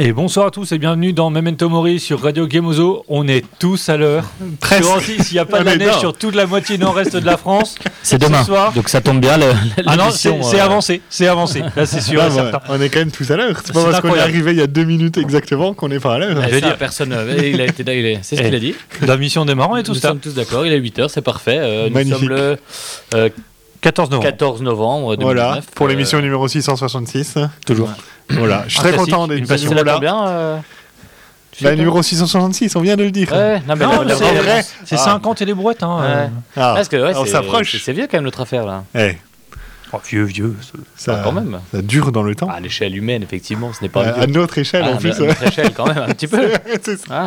Et bonsoir à tous et bienvenue dans Memento Mori sur Radio Gemozo. On est tous à l'heure. Presque. Sur Antilles, S'il n'y a pas de la est neige sur toute la moitié nord-est de la France, C'est demain. Ce soir- Donc ça tombe bien. le- ah non, c'est c'est euh, avancé, c'est avancé. Là, c'est sûr Ah, et on est quand même tous à l'heure. C'est pas parce qu'on est arrivé il y a deux minutes exactement qu'on n'est pas à l'heure. Je Eh, veux ça, dire- personne. euh, il a été, il est- c'est ce Eh, qu'il a dit. La mission démarre, on est tous Nous sommes tous d'accord. Il est 8h, c'est parfait. Euh, nous sommes le euh, 14 novembre. 14 novembre 2019. Voilà, pour Euh, l'émission numéro 666. Toujours. Voilà, je suis très content une d'être passion. venu C'est la là. euh, La sais numéro 666, on vient de le dire. Ouais, non, mais c'est-. C'est Ah. 50 et les brouettes. Hein, euh. Ah, Parce que ouais, on c'est- s'approche. c'est- C'est vieux quand même notre affaire là. Eh, Oh, vieux, vieux. ça, Ah, quand même. ça dure dans le temps. À l'échelle humaine, effectivement, ce n'est pas à, à notre échelle Ah, en plus. à notre échelle quand même, un petit peu. C'est ça. Ah,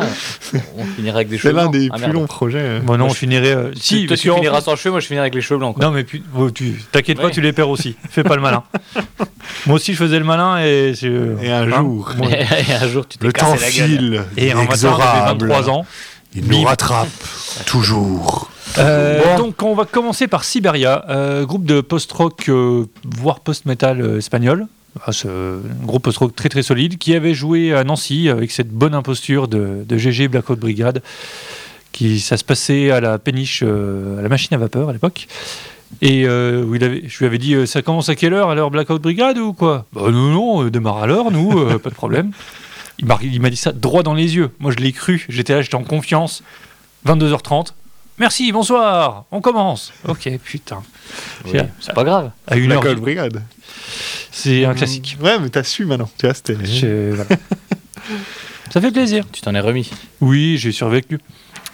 on finira avec des C'est cheveux l'un blancs. des Ah, plus longs projets. euh. Bon, non, Moi, on je- finirait. euh, Si, toi parce tu finiras fait- sans cheveux, moi je finirai avec les cheveux blancs. quoi. Non, mais pu- oh, tu t'inquiète pas, tu les perds aussi. Fais pas le malin. Moi aussi, je faisais le malin et. c'est- Et un hein, jour, moi- Et un jour tu t'es le temps cassé la gueule. file, Et. 23 ans. Il nous rattrape, toujours. Euh, Bon. Donc on va commencer par Siberia, euh, groupe de post-rock, euh, voire post-metal espagnol. Ah, un groupe post-rock très très solide qui avait joué à Nancy avec cette bonne imposture de, de GG Blackout Brigade. Qui, ça se passait à la péniche, à la machine à vapeur à l'époque. Et euh, où il avait, je lui avais dit, euh, ça commence à quelle heure À l'heure Blackout Brigade ou quoi? Bah non, non, on démarre à l'heure, nous, euh, pas de problème. Il m'a dit ça droit dans les yeux. Moi, je l'ai cru. J'étais là, j'étais en confiance. 22h30. Merci, bonsoir, on commence. Ok, putain. Oui, C'est pas grave. À une La heure, Cold Brigade. c'est un classique. Ouais, mais t'as su maintenant. Tu vois, c'était. Je- voilà. Ça fait plaisir. Tu t'en es remis. Oui, j'ai survécu.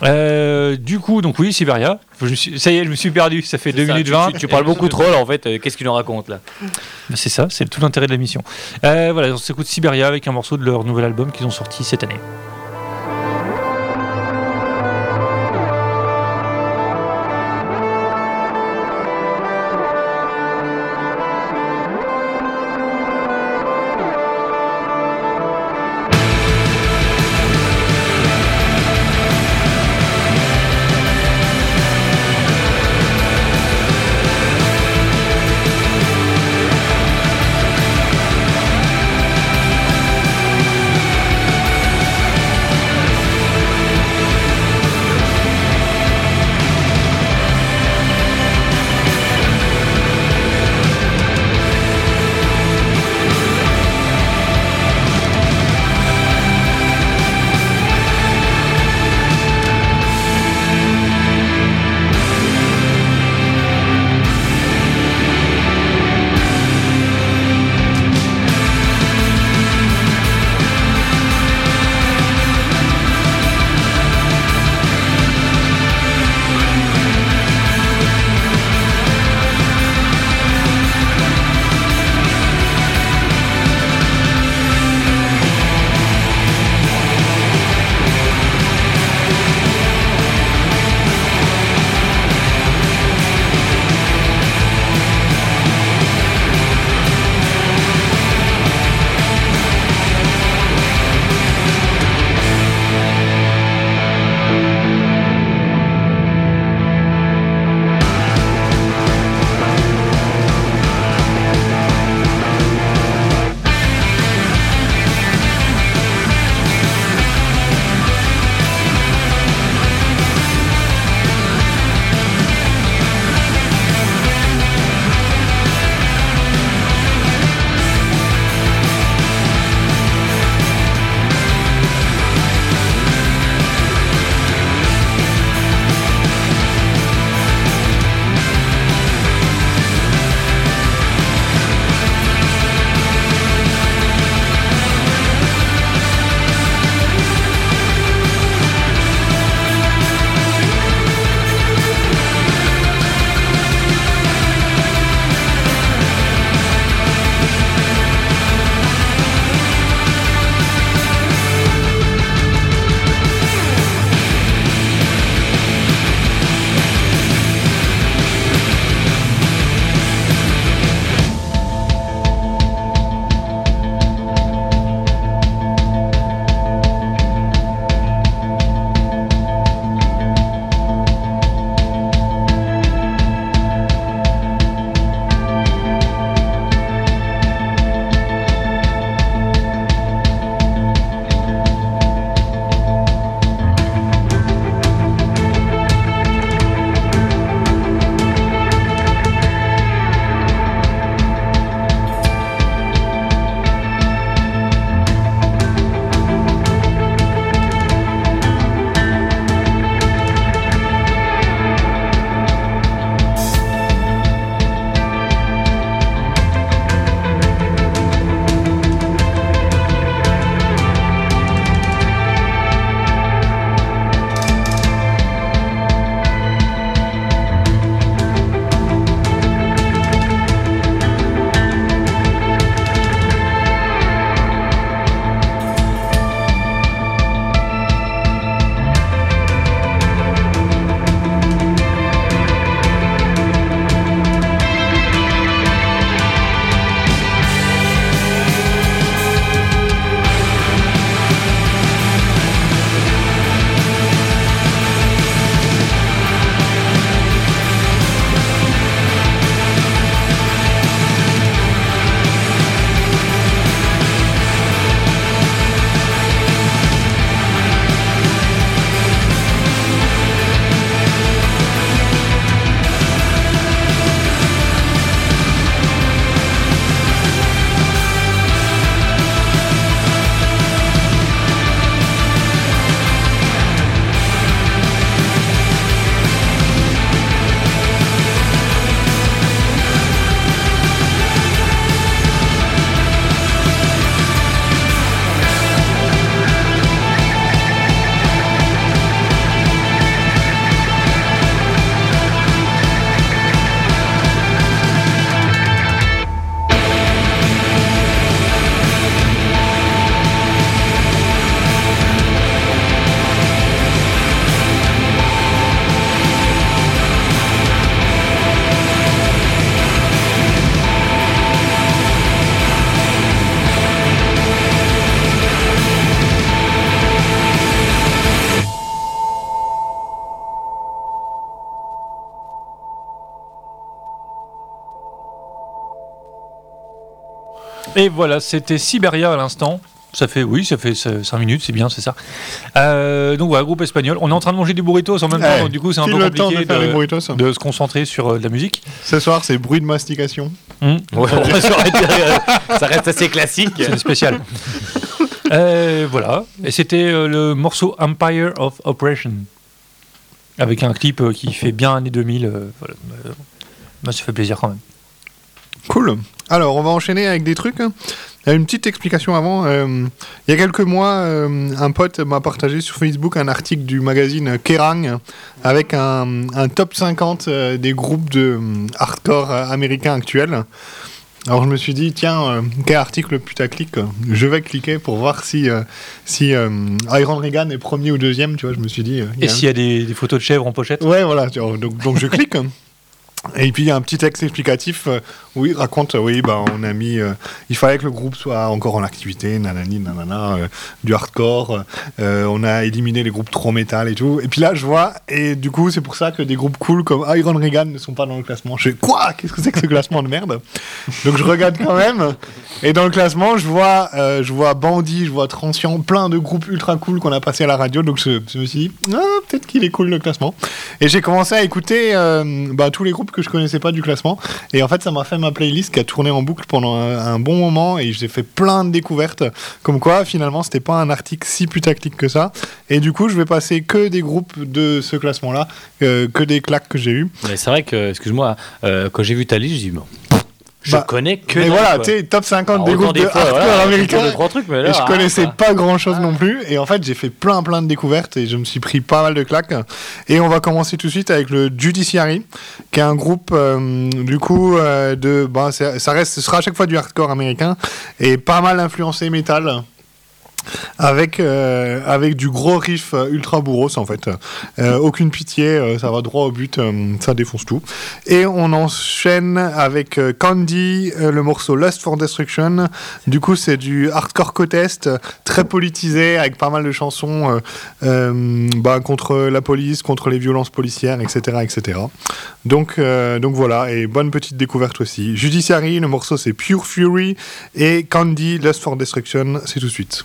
Euh, du coup, donc oui, Siberia. Je me suis- ça y est, je me suis perdu. Ça fait 2 C'est ça, minutes tu- 20. Tu, tu parles beaucoup trop là en fait. euh, Qu'est-ce qu'il nous raconte là? Bah, C'est ça, c'est tout l'intérêt de l'émission. Euh, voilà, on s'écoute Siberia avec un morceau de leur nouvel album qu'ils ont sorti cette année. Et voilà, c'était Siberia à l'instant. Ça fait, oui, ça fait 5 minutes, c'est bien, c'est ça. Euh, donc voilà, groupe espagnol. On est en train de manger des burritos en même temps, Ouais. donc du coup c'est un peu le temps compliqué de faire les de, burritos. de se concentrer sur euh, de la musique. Ce soir, c'est bruit de mastication. Hum. Ouais, été, euh, ça reste assez classique. C'est spécial. Euh, voilà. Et c'était euh, le morceau Empire of Operation. Avec un clip euh, qui fait bien années 2000. euh, voilà. Euh, moi, ça fait plaisir quand même. Cool. Alors, on va enchaîner avec des trucs. A une petite explication avant. Euh, il y a quelques mois, euh, un pote m'a partagé sur Facebook un article du magazine Kerrang avec un, un top 50 euh, des groupes de hardcore américains actuels. Alors je me suis dit, tiens, euh, quel article putaclic Je vais cliquer pour voir si, euh, si euh, Iron Reagan est premier ou deuxième. Tu vois, je me suis dit. y Et a un- s'il y a des, des photos de chèvres en pochette? Ouais, voilà. Donc, donc je clique. Et puis il y a un petit texte explicatif euh, où il raconte, euh, oui, bah, on a mis, euh, il fallait que le groupe soit encore en activité, nanani, nanana, du hardcore, on a éliminé les groupes trop métal et tout. Et puis là, je vois, et du coup, c'est pour ça que des groupes cool comme Iron Reagan ne sont pas dans le classement. Je fais, quoi? Qu'est-ce que c'est que ce classement de merde? Donc je regarde quand même, et dans le classement, je vois, je vois Bandit, je vois Transient, plein de groupes ultra cool qu'on a passé à la radio, donc je, me suis dit, ah, peut-être qu'il est cool le classement. Et j'ai commencé à écouter bah, tous les groupes que je connaissais pas du classement. Et en fait, ça m'a fait ma playlist qui a tourné en boucle pendant un, bon moment. Et j'ai fait plein de découvertes. Comme quoi, finalement, c'était pas un article si putaclic que ça. Et du coup, je vais passer que des groupes de ce classement-là, euh, que des claques que j'ai eu. Mais c'est vrai que, excuse-moi, euh, quand j'ai vu ta liste, je dis, bon, je Bah, connais que. Mais voilà, tu sais, top 50 Alors, des groupes de fois, hardcore voilà, américains. deux, trois trucs, mais là, Et je ah, connaissais pas grand chose non plus. Et en fait, j'ai fait plein plein de découvertes et je me suis pris pas mal de claques. Et on va commencer tout de suite avec le Judiciary, qui est un groupe euh, du coup euh, de. Bah, ça reste, ce sera à chaque fois du hardcore américain et pas mal influencé métal. Avec, euh, avec du gros riff euh, ultra bourros en fait. Euh, aucune pitié, ça va droit au but, ça défonce tout. Et on enchaîne avec Candy, le morceau Lust for Destruction. Du coup, c'est du hardcore cotest, très politisé, avec pas mal de chansons bah, contre la police, contre les violences policières, etc. etc. Donc, donc voilà, et bonne petite découverte aussi. Judiciary, le morceau c'est Pure Fury, et Candy, Lust for Destruction, c'est tout de suite.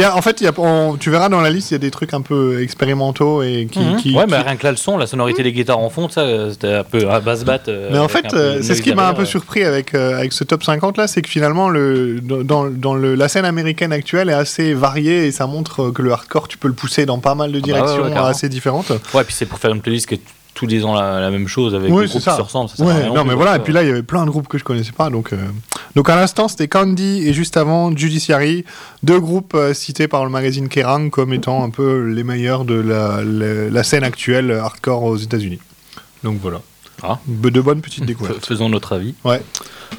y a, en fait, il y a, on- tu verras dans la liste, il y a des trucs un peu expérimentaux et qui. Mhm. qui- ouais, qui- mais rien que là, le son, la sonorité des guitares en fond, ça, euh, c'était un peu à basse batte. euh, Mais en fait, euh, c'est ce qui m'a un peu surpris avec, euh, avec ce top 50 là, c'est que finalement, le, dans, dans le, la scène américaine actuelle est assez variée et ça montre que le hardcore, tu peux le pousser dans pas mal de bah ouais, directions ouais, assez différentes. Ouais, puis c'est pour faire une playlist qui est tous les ans la, la même chose avec Oui, des groupes ça. qui se ressemblent. ça Ouais, non, mais voilà, et puis là, il y avait plein de groupes que je connaissais pas. Donc, euh, donc à l'instant, c'était Candy et juste avant Judiciary, deux groupes euh, cités par le magazine Kerrang comme étant un peu les meilleurs de la, la, la scène actuelle hardcore aux États-Unis. Donc voilà. Ah. De bonnes petites découvertes. Faisons notre avis. Ouais.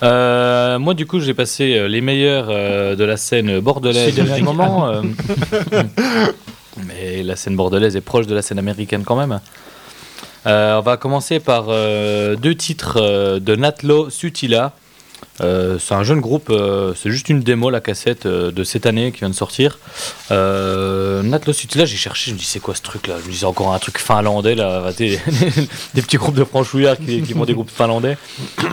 Euh, moi, du coup, j'ai passé les meilleurs euh, de la scène bordelaise du moment. euh, mais la scène bordelaise est proche de la scène américaine quand même. Euh, on va commencer par euh, deux titres euh, de Natlo Sutila. C'est un jeune groupe, c'est juste une démo, la cassette de cette année qui vient de sortir. Natlo Sutila, j'ai cherché, je me dis c'est quoi ce truc là Je me dis encore un truc finlandais là, des, petits groupes de franchouillards qui, qui font des groupes finlandais.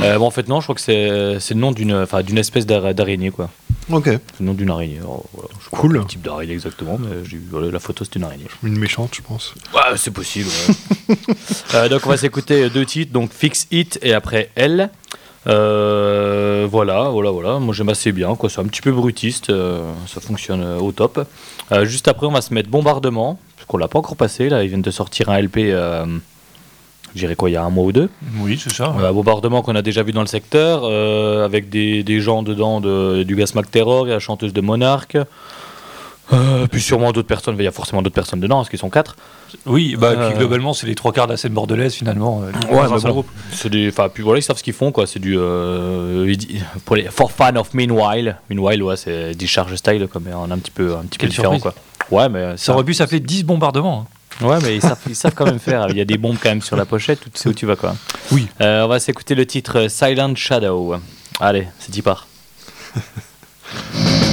En fait, non, je crois que c'est le nom d'une d'une espèce d'ara- d'araignée quoi. Ok. C'est le nom d'une araignée. Alors, voilà, je sais pas Cool. quel type d'araignée exactement, mais j'ai vu, voilà, la photo c'est une araignée. Une méchante, je pense. Ouais, c'est possible. ouais. Euh, donc on va s'écouter deux titres, donc Fix It et après Elle. Euh, voilà, voilà, voilà. Moi j'aime assez bien, quoi. C'est un petit peu brutiste, euh, ça fonctionne euh, au top. Euh, juste après, on va se mettre Bombardement, parce qu'on l'a pas encore passé. Là, ils viennent de sortir un LP. Euh, je dirais quoi, il y a un mois ou deux. Oui, c'est ça. Euh, bombardement qu'on a déjà vu dans le secteur, euh, avec des, des gens dedans de, du Gas Mac Terror, il y a la chanteuse de Monarch. Euh, puis sûrement d'autres personnes, il y a forcément d'autres personnes dedans, parce qu'ils sont quatre. Oui, bah, Euh, puis globalement, c'est les trois quarts de la scène bordelaise finalement. euh, Ouais, un seul bon, groupe. c'est des, enfin, puis voilà, ils savent ce qu'ils font, quoi. C'est du, pour les for fun of meanwhile. Meanwhile, ouais, c'est discharge style, est un petit peu, un petit peu différent, surprise. quoi. Ouais, mais Ça aurait pu s'appeler 10 bombardements. hein. Ouais, mais ils savent, ils savent quand même faire. Il y a des bombes quand même sur la pochette, tu sais où tu vas, quoi. Oui. Euh, on va s'écouter le titre Silent Shadow. Allez, c'est y part.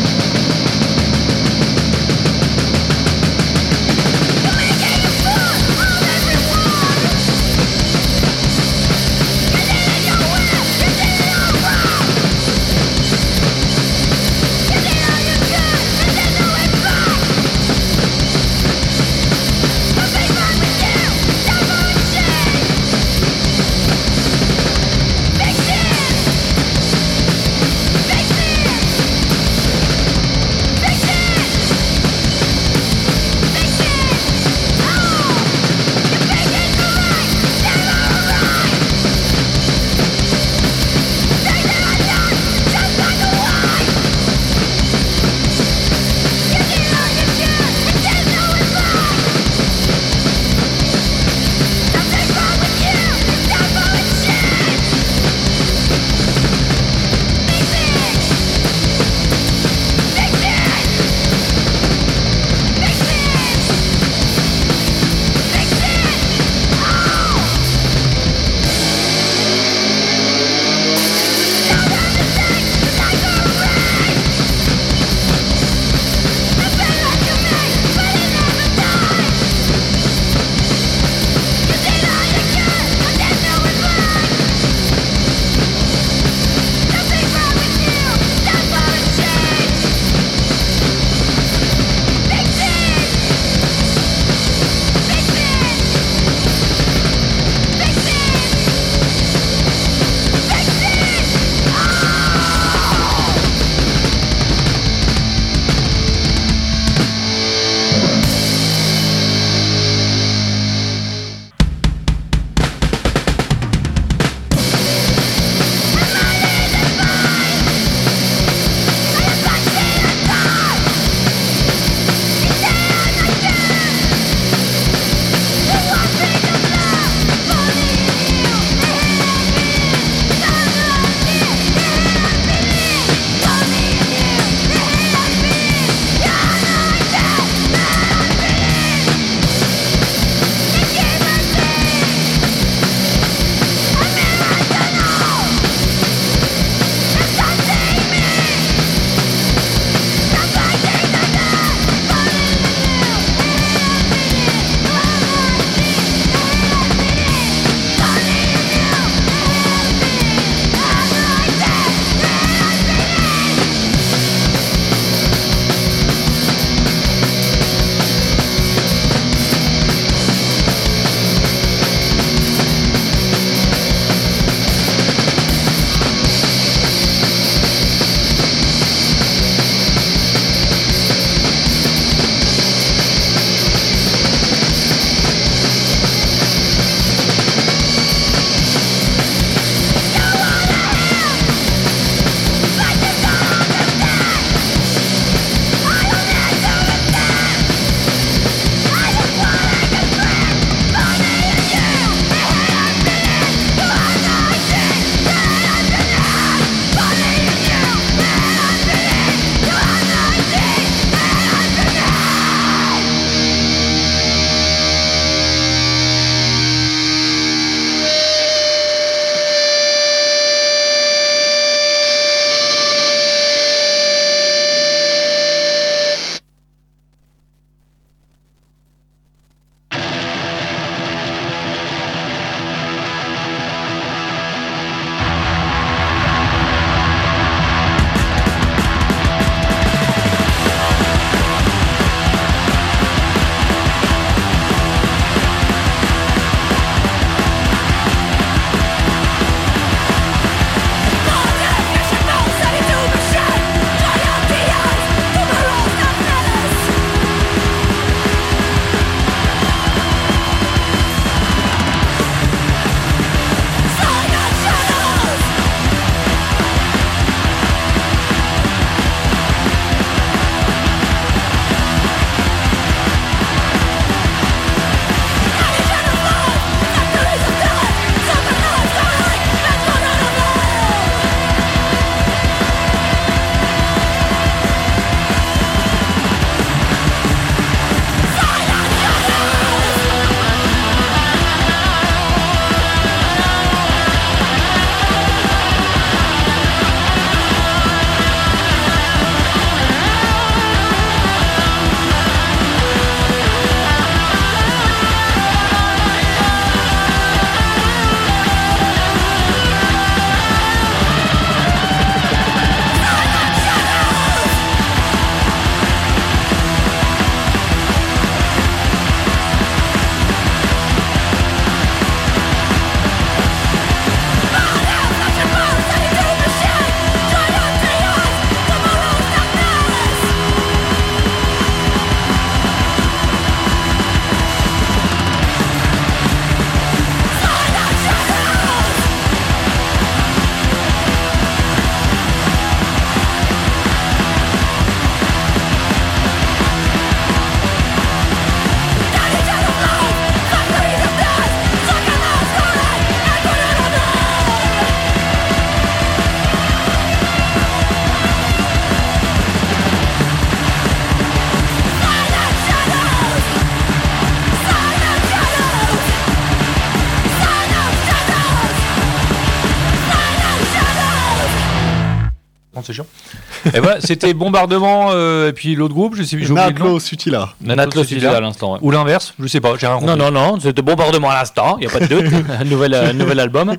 voilà, c'était Bombardement et puis l'autre groupe, je sais plus. Natlo Sutila. Natlo Sutila à l'instant. ouais. Ou l'inverse, je sais pas, j'ai rien compris. Non, non, non, c'était bombardement à l'instant, il n'y a pas de doute. Un nouvel, euh, nouvel album.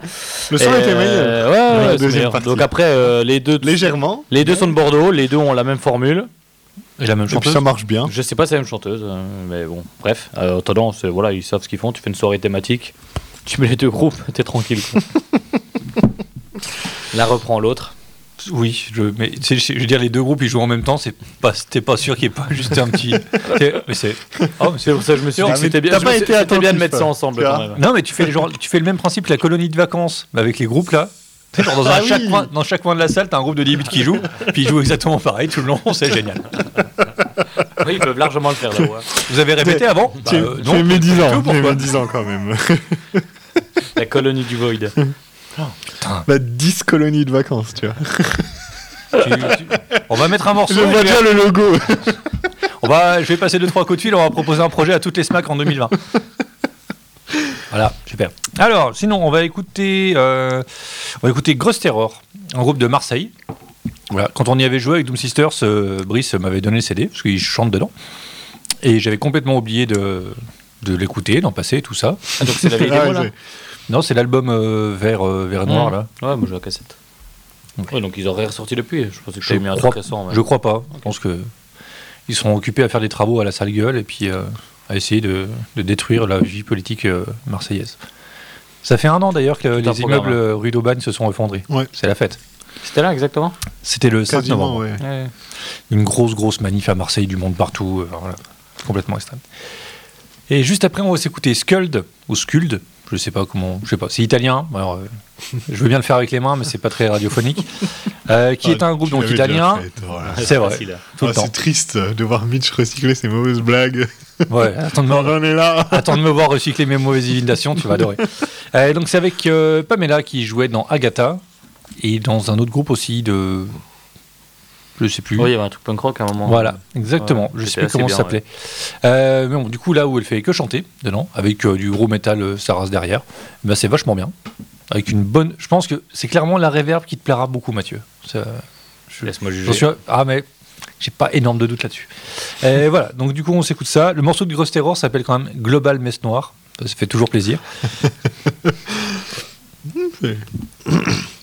Le son Et, était meilleur. euh, ouais, la ouais, c'est deuxième meilleur. partie. Donc après, euh, les deux, Légèrement. les deux sont de Bordeaux, les deux ont la même formule. Et la même Et puis chanteuse. ça marche bien. Je sais pas si c'est la même chanteuse, euh, mais bon, bref. Euh, en attendant, c'est- voilà, ils savent ce qu'ils font. Tu fais une soirée thématique, tu mets les deux groupes, t'es tranquille. quoi. L'un reprend l'autre. Oui, je, mais je je veux dire, les deux groupes ils jouent en même temps, c'est pas, t'es pas sûr qu'il n'y ait pas juste un petit. mais c'est. Oh, C'est pour ça que je me suis dit que c'était bien, t'as pas été c'était bien de attentif, mettre ça hein. ensemble quand même. Non, mais tu fais, le genre, tu fais le même principe que la colonie de vacances mais avec les groupes là. Genre dans, un- Ah chaque oui. coin, dans chaque coin de la salle, t'as un groupe de 10 qui joue, puis ils jouent exactement pareil tout le long, c'est génial. Oui, ils peuvent largement le faire. Vous avez répété avant? Bah, euh, Non. as mis 10 Que ans. Tu as pourquoi? mis 10 ans quand même. La colonie du Void. Bah, 10 colonies de vacances, tu vois. Tu- tu- On va mettre un morceau. Je et vois je vais- déjà le logo. On va, je vais passer deux trois coups de fil. On va proposer un projet à toutes les SMAC en 2020. voilà, super. Alors, sinon, on va écouter, euh, on va écouter Grosse Terror, un groupe de Marseille. Voilà. Quand on y avait joué avec Doom Sisters, euh, Brice m'avait donné le CD parce qu'il chante dedans, et j'avais complètement oublié de, de l'écouter, d'en passer, tout ça. Ah, donc c'est la vieille Ah, démo là c'est- Non, c'est l'album euh, vert, euh, vert et noir là. Ouais, moi j'ai la cassette. Ok. Ouais, donc ils auraient ressorti depuis. Je pensais que j'avais mis un crois, truc récent. je crois pas. Je pense que ils seront occupés à faire des travaux à la sale gueule et puis euh, à essayer de, de détruire la vie politique euh, marseillaise. Ça fait un an d'ailleurs que un les programme, immeubles euh, rue d'Aubagne se sont effondrés. Ouais. C'est la fête. C'était là exactement? C'était le 5 Quasiment, novembre. ouais. Ouais. Une grosse, grosse manif à Marseille, du monde partout. euh, voilà. Complètement extrême. Et juste après, on va s'écouter Skuld, ou Skuld, je sais pas comment, je sais pas, c'est italien. Alors, euh, je veux bien le faire avec les mains, mais c'est pas très radiophonique. Euh, qui est un groupe donc italien. voilà. C'est vrai. hein. Ah, temps. c'est triste de voir Mitch recycler ses mauvaises blagues. Ouais, attends de me- On est là. Attends de me voir recycler mes mauvaises imitations, tu vas adorer. Euh, donc c'est avec euh, Pamela qui jouait dans Agatha et dans un autre groupe aussi de, je sais plus. Oui, il y avait un truc punk rock à un moment. Voilà, exactement. Ouais, je sais plus comment ça s'appelait. Euh, mais bon, du coup là où elle fait que chanter dedans, avec euh, du gros métal euh, ça rase derrière, ben, c'est vachement bien. Avec une bonne, je pense que c'est clairement la réverb qui te plaira beaucoup, Mathieu. Ça- je- Laisse-moi juger. Suis- Ah, mais j'ai pas énorme de doute là-dessus. Et voilà, donc du coup, on s'écoute ça. Le morceau de Grosse Terror s'appelle quand même Global Messe Noire. Ça fait toujours plaisir.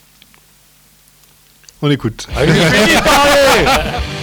On écoute.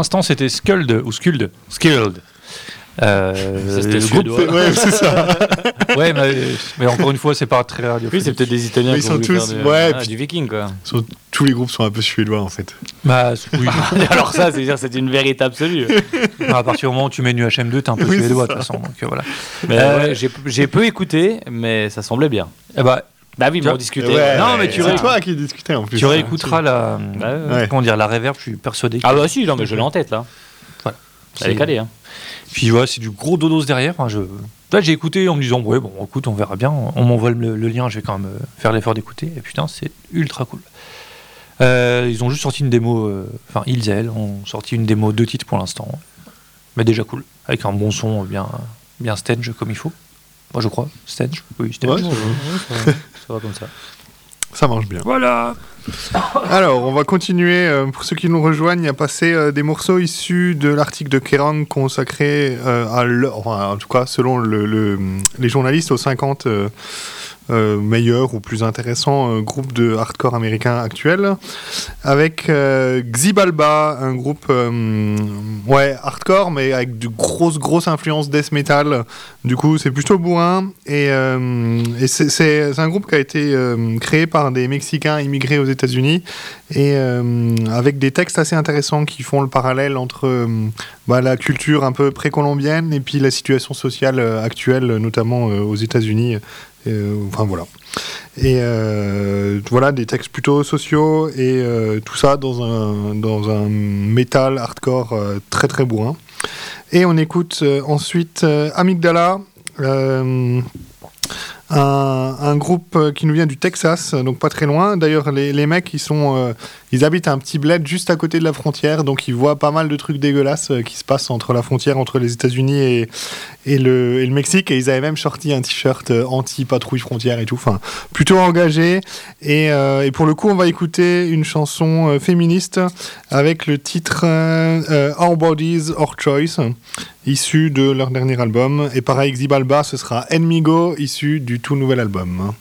l'instant, c'était Skuld ou Skuld. Skuld. Euh, Ça, c'était le groupe-. Ouais, c'est ça. Ouais, mais, mais encore une fois, c'est pas très radiophonique. Oui, c'est peut-être des Italiens Mais ils qui sont tous- de- ouais, ah, puis- du viking, quoi. Sont- Tous les groupes sont un peu suédois en fait. Bah, oui. Alors ça, c'est dire c'est une vérité absolue. à partir du moment où tu mets nu HM2, t'es un peu Oui, suédois de toute façon. Donc, euh, voilà. Mais Euh, ouais, j'ai- j'ai peu écouté, mais ça semblait bien. Eh bah, Bah oui, mais on discutait. Ouais, Non, mais tu c'est ré- toi qui discutais en plus. tu réécouteras la, Ouais, ouais. Ouais. comment dire, la reverb, je suis persuadé. que- Ah bah si, non, mais je l'ai en tête, là. Voilà. Elle est calée, hein. Puis voilà, c'est du gros dodos derrière. Enfin, je... Là, j'ai écouté en me disant, ouais, bon, écoute, on verra bien. On m'envoie le, le lien, je vais quand même euh, faire l'effort d'écouter. Et putain, c'est ultra cool. Euh, ils ont juste sorti une démo, euh, enfin, ils, elles, ont sorti une démo deux titres pour l'instant. Mais déjà cool. Avec un bon son bien, bien stage comme il faut. Moi, je crois. Stage Oui, stage. Ouais, Ça va comme ça. ça marche bien. Voilà Alors, on va continuer. euh, pour ceux qui nous rejoignent, il y a passé euh, des morceaux issus de l'article de Kerrang consacré euh, à leur, enfin, en tout cas, selon le- le- les journalistes, aux 50 euh, meilleurs ou plus intéressants euh, groupes de hardcore américains actuels, avec euh, Xibalba, un groupe ouais hardcore, mais avec de grosses grosses influences death metal. Du coup, c'est plutôt bourrin et, et c'est- un groupe qui a été créé par des Mexicains immigrés aux États-Unis et avec des textes assez intéressants qui font le parallèle entre bah, la culture un peu précolombienne et puis la situation sociale actuelle, notamment aux États-Unis. Euh, enfin voilà. Et euh, voilà, des textes plutôt sociaux et euh, tout ça dans un, dans un métal hardcore très très bourrin. Et on écoute ensuite Amygdala, un, un groupe qui nous vient du Texas, donc pas très loin. D'ailleurs, les, les mecs, ils, sont, ils habitent un petit bled juste à côté de la frontière, donc ils voient pas mal de trucs dégueulasses euh, qui se passent entre la frontière, entre les États-Unis et, le, Mexique. Et ils avaient même sorti un t-shirt euh, anti-patrouille frontière et tout. Enfin, plutôt engagé. Et, euh, et pour le coup, on va écouter une chanson féministe avec le titre Our Bodies, Our Choice, issu de leur dernier album. Et pareil, Xibalba, ce sera Enmigo, issu du tout nouvel album.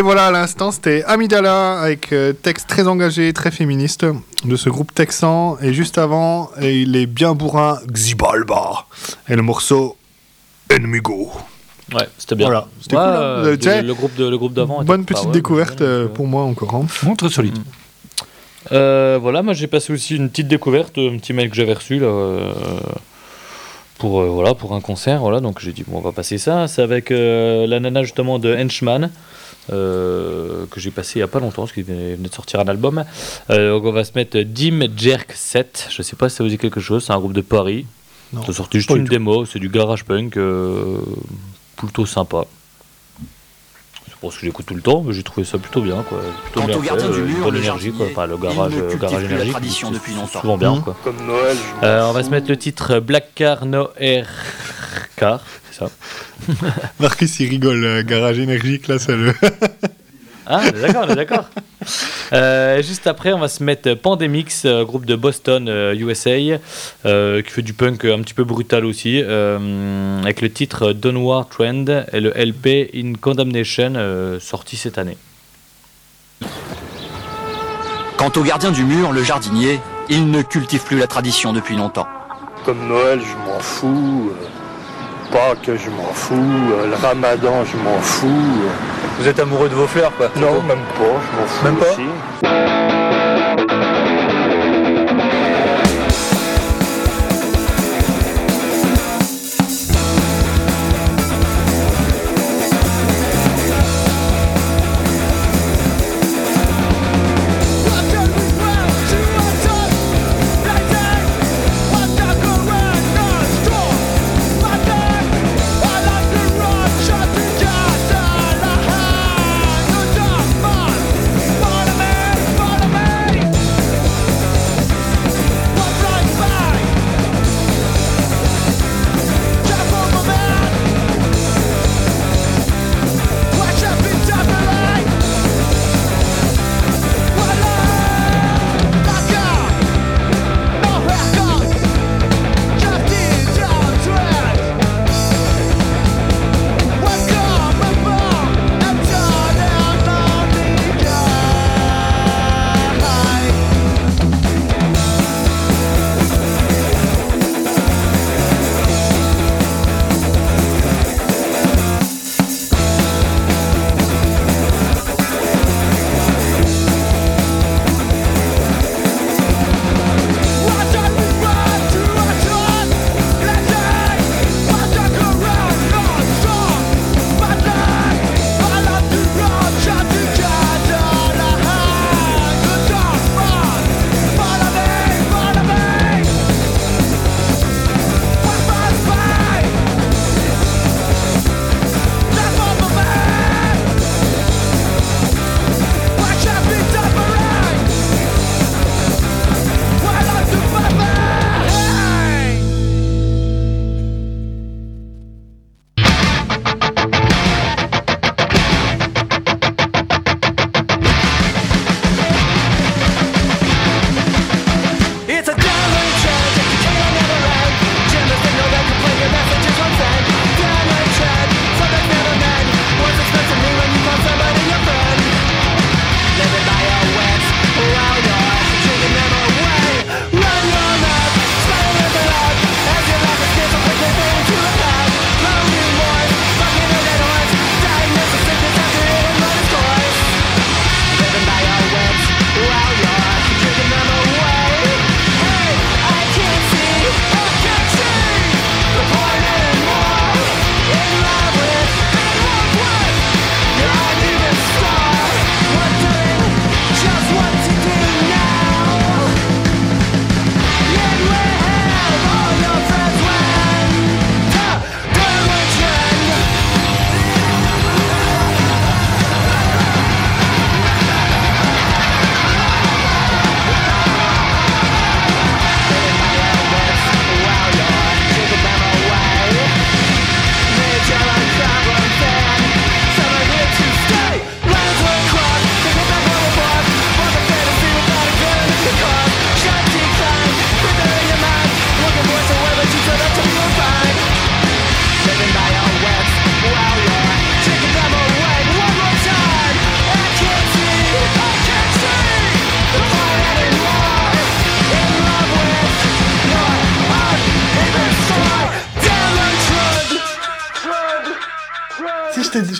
Et voilà, à l'instant, c'était Amidala avec euh, texte très engagé, très féministe de ce groupe texan. Et juste avant, et il est bien bourrin Xibalba et le morceau Enemigo. Ouais, c'était bien. Voilà, c'était Ouais, cool, hein. euh, le, groupe de le groupe d'avant. était Bonne pas- petite ouais, découverte euh, donc, pour moi encore. hein. Bon, très solide. Euh, voilà, moi j'ai passé aussi une petite découverte, un petit mail que j'avais reçu là, euh, pour, euh, voilà, pour un concert. Voilà, donc j'ai dit, bon, on va passer ça. C'est avec euh, la nana justement de Henchman. Euh, que j'ai passé il y a pas longtemps parce qu'il venait de sortir un album. Euh, donc on va se mettre Dim Jerk 7. Je sais pas si ça vous dit quelque chose. C'est un groupe de Paris. Non, C'est sorti juste une tout. démo. C'est du garage punk euh, plutôt sympa. C'est pour ce que j'écoute tout le temps, mais j'ai trouvé ça plutôt bien. Quoi. Plutôt Quant bien au gardien fait, du euh, mur, bonne le énergie, quoi. Enfin, le il garage, ne garage énergique. tradition depuis longtemps. Souvent bien, Mhm. quoi. Comme Noël, je Euh, on va se mettre le titre Black Car No Air Car, ça. Marcus, il rigole, euh, garage énergique, là, ça le. Ah, on est d'accord, on est d'accord. Euh, juste après, on va se mettre Pandemix, euh, groupe de Boston, euh, USA, euh, qui fait du punk un petit peu brutal aussi, euh, avec le titre Downward Trend et le LP In Condemnation, euh, sorti cette année. Quant au gardien du mur, le jardinier, il ne cultive plus la tradition depuis longtemps. Comme Noël, je m'en fous. Pâques, je m'en fous. euh, Le Ramadan, je m'en fous. Vous êtes amoureux de vos fleurs, quoi Non, même pas, je m'en fous Même pas aussi.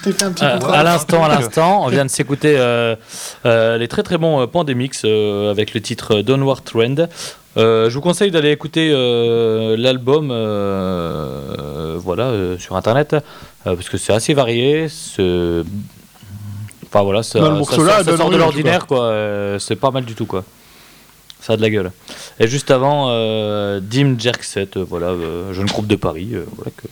Je t'ai dit- je t'ai fait un petit Euh, à l'instant, à l'instant, on vient de s'écouter euh, euh, les très très bons Pandemix avec le titre Downward Trend. Je vous conseille d'aller écouter l'album voilà, sur internet parce que c'est assez varié. c'est- Enfin voilà, ça, ça ça sort de l'ordinaire quoi. c'est pas mal du tout quoi. Ça a de la gueule. Et juste avant, Dim euh, voilà, jeune groupe de Paris, voilà, que,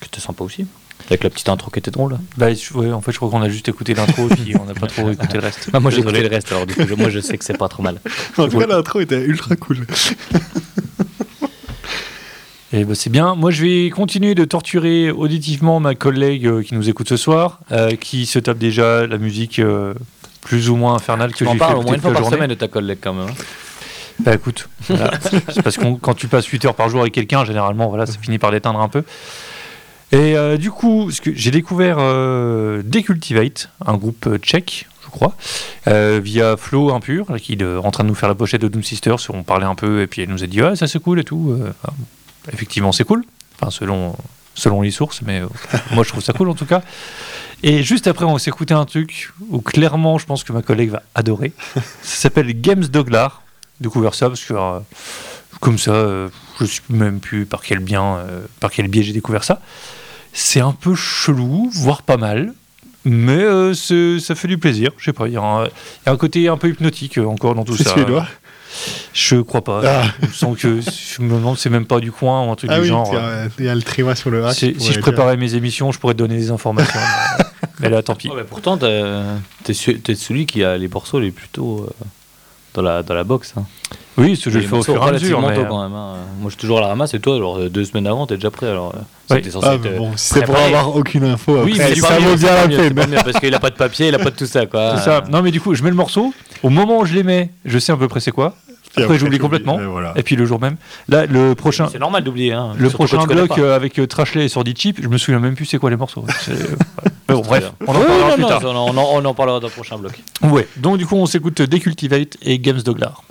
qui était sympa aussi. Avec la petite intro qui était drôle. Bah, ouais, en fait, je crois qu'on a juste écouté l'intro puis on n'a pas trop écouté le reste. Ah, moi j'ai écouté le reste, alors du coup, je- moi je sais que c'est pas trop mal. En tout cas, l'intro était ultra cool. Et bah, c'est bien. Moi, je vais continuer de torturer auditivement ma collègue euh, qui nous écoute ce soir, euh, qui se tape déjà la musique euh, plus ou moins infernale que Tu j'ai fait parles au moins une fois par journée. semaine de ta collègue quand même. hein. Bah écoute, voilà. c'est parce que quand tu passes 8 heures par jour avec quelqu'un, généralement, voilà, ça finit par l'éteindre un peu. Et euh, du coup, j'ai découvert euh, Decultivate, un groupe euh, tchèque, je crois, via Flo Impur, qui est en train de nous faire la pochette de Doom Sisters. On parlait un peu et puis elle nous a dit ah ça c'est cool et tout. Enfin, effectivement, c'est cool. Selon selon les sources, mais moi je trouve ça cool en tout cas. Et juste après, on s'est écouté un truc où clairement, je pense que ma collègue va adorer. Ça s'appelle Games Doglar. Découvert ça parce que comme ça, je sais même plus par quel bien, euh, par quel biais j'ai découvert ça. C'est un peu chelou, voire pas mal, mais euh, ça fait du plaisir. Je sais pas, il y, a un- il y a un côté un peu hypnotique euh, encore dans tout C'est ça. suédois. Je crois pas. Ah. Je sens que je me demande, c'est même pas du coin ou un truc Ah du oui, genre. il y a- le trima sur le qui si je préparais mes émissions, je pourrais te donner des informations. mais, là, tant pis. Mais pourtant, t'es t'es celui qui a les morceaux les plus tôt euh, dans, la, dans la box. Hein. Oui, ce que je fais au fur et à mesure. mais, tôt, euh, quand même. hein. Moi, je suis toujours à la ramasse et toi, alors euh, deux semaines avant, t'es déjà prêt. Alors, euh, Oui. c'était censé Ah, être, mais bon, si c'est pour avoir aucune info, Oui, après, mais c'est ça vaut bien la peine. parce qu'il a pas de papier, il a pas de tout ça. Quoi. C'est ça. Non, mais du coup, je mets le morceau. Au moment où je les mets, je sais à peu près c'est quoi. Puis Après, j'oublie complètement. et voilà. Et puis le jour même. Là, le prochain, C'est normal d'oublier. Hein, le prochain bloc euh, avec euh, Trashley et Sordi Chip, je me souviens même plus c'est quoi les morceaux. Mais bon, bref, on en parlera plus tard. en- on en parlera dans le prochain bloc. Ouais. Donc du coup, on s'écoute Decultivate et Games Doglar.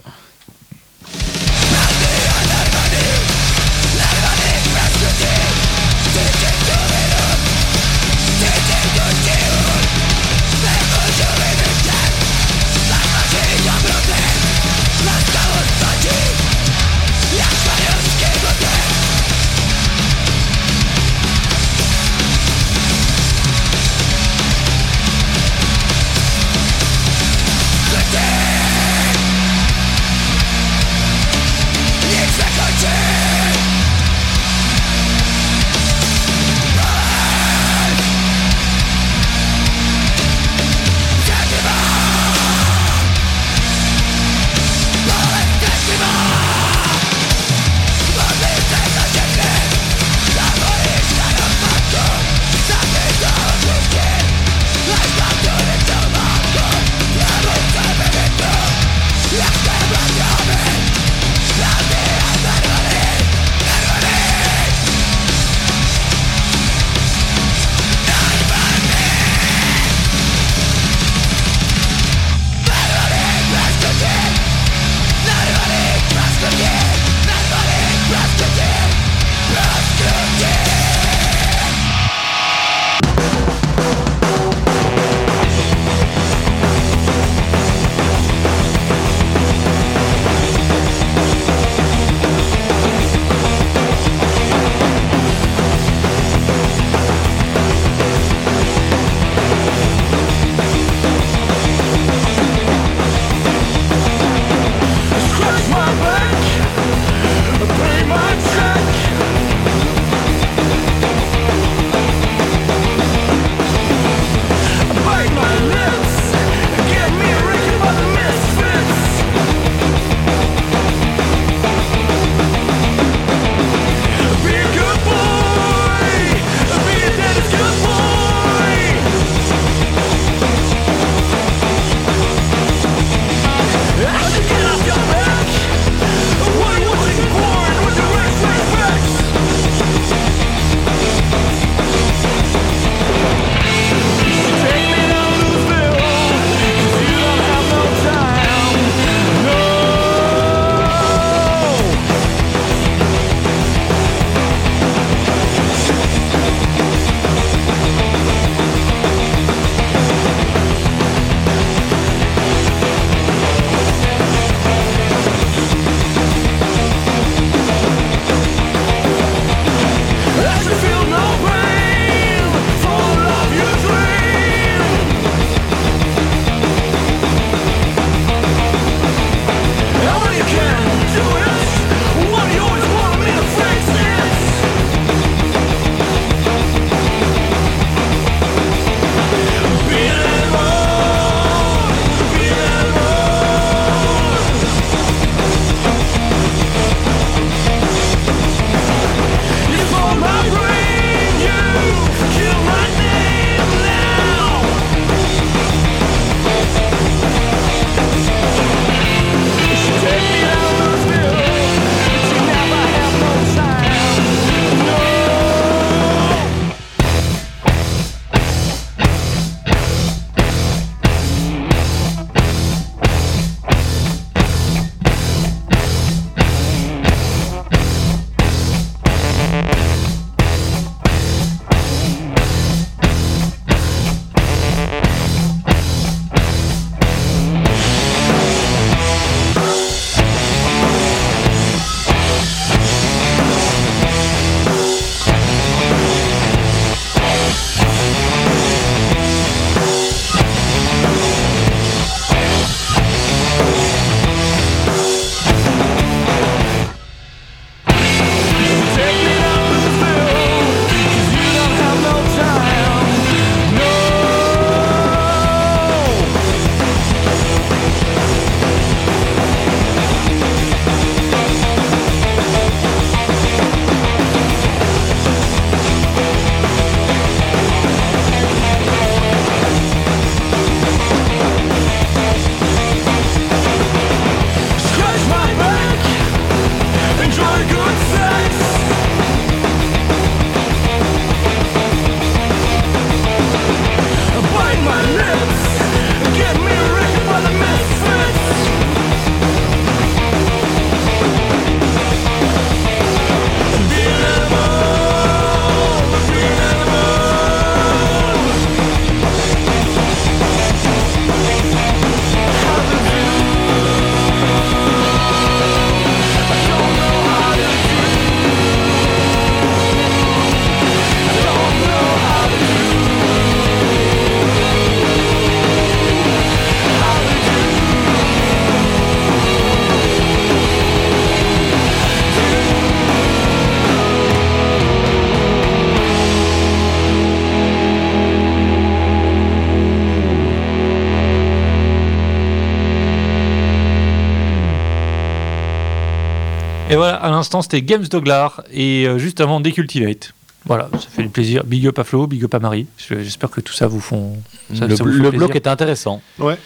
Et voilà, à l'instant, c'était Games Doglar et euh, juste avant Decultivate. Voilà, ça fait du plaisir. Big up à Flo, big up à Marie. Je- J'espère que tout ça vous font. ça- le ça vous le bloc est intéressant. Ouais.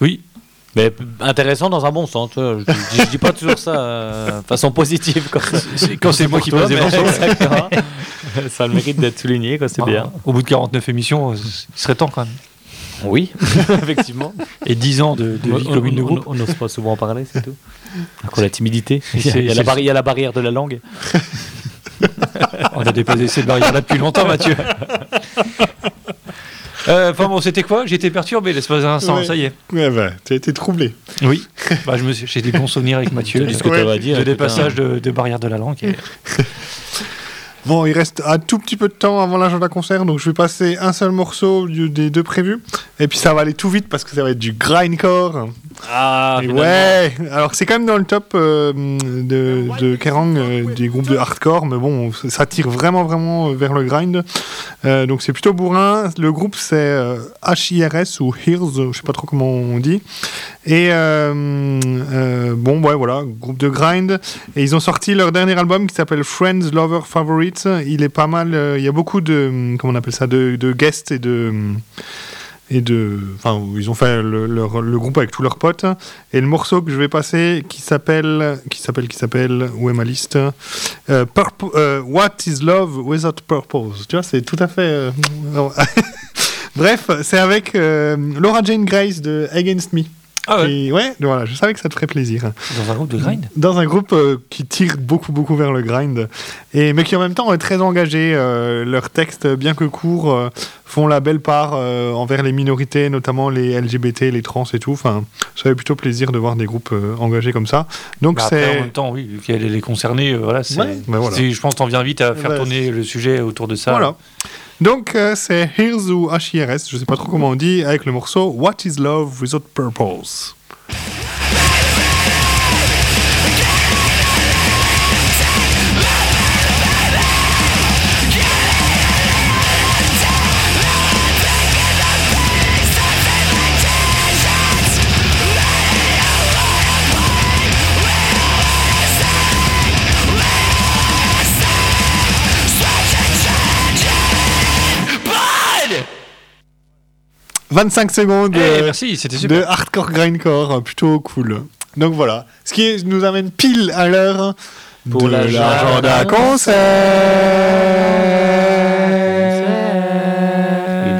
Oui, Mais intéressant dans un bon sens. Je, je- je dis pas toujours ça euh, de façon positive. Quand, c'est- quand c'est moi qui passe des morceaux. Ça a le mérite d'être souligné, quoi, c'est Ah, bien. Au bout de 49 émissions, euh, il serait temps quand même. Oui, effectivement. Et 10 ans de, de vie On- commune de on- groupe. On n'ose pas souvent en parler, c'est tout. Encore la timidité. Il y a, il y a c'est- la barri- il y a la barrière de la langue. On a dépassé cette barrière-là depuis longtemps, Mathieu. Euh, Enfin bon, c'était quoi? J'ai été perturbé l'espace d'un instant, Ouais. ça y est. Ouais, bah, tu as été troublé. Oui, bah, je me suis- j'ai des bons souvenirs avec Mathieu. Que Ouais. tu vas dire. de de, de barrière de la langue. et- Bon, il reste un tout petit peu de temps avant l'agenda concert, donc je vais passer un seul morceau des deux prévus. Et puis ça va aller tout vite parce que ça va être du grindcore. Ah, ouais, alors c'est quand même dans le top euh, de, de Kerrang, euh, des groupes de hardcore, mais bon, ça tire vraiment, vraiment vers le grind. Euh, donc c'est plutôt bourrin. Le groupe c'est HIRS ou HIRS, je sais pas trop comment on dit. Et bon, ouais, voilà, groupe de grind. Et ils ont sorti leur dernier album qui s'appelle Friends, Lover, Il est pas mal, euh, il y a beaucoup de, comment on appelle ça, de, de guests et de et de enfin ils ont fait le, le groupe avec tous leurs potes. Et le morceau que je vais passer qui s'appelle qui s'appelle qui s'appelle où est ma liste? Euh, Purpo- euh, What is love without purpose? Tu vois c'est tout à fait euh, bref c'est avec euh, Laura Jane Grace de Against Me Ah ouais. Et ouais voilà je savais que ça te ferait plaisir Dans un groupe de grind dans un groupe euh, qui tire beaucoup beaucoup vers le grind et mais qui en même temps est très engagé euh, leurs textes bien que courts euh, font la belle part euh, envers les minorités notamment les LGBT les trans et tout. Enfin ça fait plutôt plaisir de voir des groupes euh, engagés comme ça. Donc Bah, après, en c'est même temps, oui, vu qu'elle est concernée, euh, voilà, c'est, Ouais, bah voilà. c'est- je pense t'en viens vite à faire Bah, tourner le sujet autour de ça. voilà. Donc euh, c'est Hears ou HIRS je sais pas trop comment on dit avec le morceau What is love without purpose? 25 secondes Eh, euh, merci, c'était de hardcore grindcore, euh, plutôt cool. Donc voilà, ce qui nous amène pile à l'heure Pour de l'agenda l'agenda concert.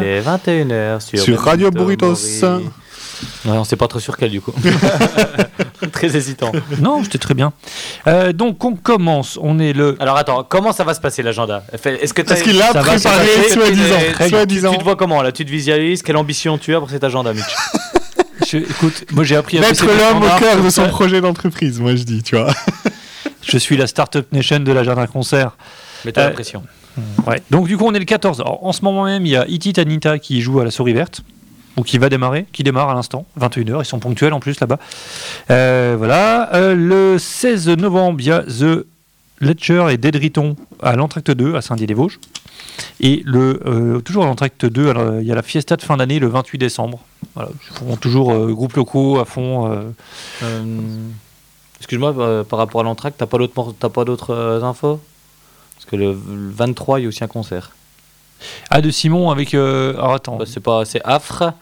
Il est 21h sur, Sur Radio Burritos. Mori. Ouais, on sait pas trop sur quel du coup. Très hésitant. Non, c'était très bien. Euh, donc on commence, on est le... Alors attends, comment ça va se passer l'agenda? Est-ce que Est-ce qu'il l'a préparé, soi-disant tu- tu- te vois comment là? Tu te visualises? Quelle ambition tu as pour cet agenda, Mitch? Je- écoute, moi j'ai appris à Mettre l'homme au cœur de son projet d'entreprise, moi je dis, tu vois. Je suis la Startup Nation de l'agenda concert. Mais t'as Euh, la pression. Ouais. Donc du coup on est le 14. Alors, en ce moment même, il y a Iti Tanita qui joue à la souris verte. Ou qui va démarrer, qui démarre à l'instant, 21h, ils sont ponctuels en plus là-bas. Euh, voilà. Euh, le 16 novembre, il y a The Ledger et Dead Riton à l'Entracte 2 à Saint-Dié-des-Vosges. Et le, euh, toujours à l'Entracte 2, alors, il y a la fiesta de fin d'année le 28 décembre. Voilà. Ils toujours groupes locaux à fond. Excuse-moi, par rapport à l'entracte, t'as pas d'autres infos? Parce que le 23, il y a aussi un concert. Ah, de Simon avec. euh, Alors attends. Bah, c'est pas, c'est Afre,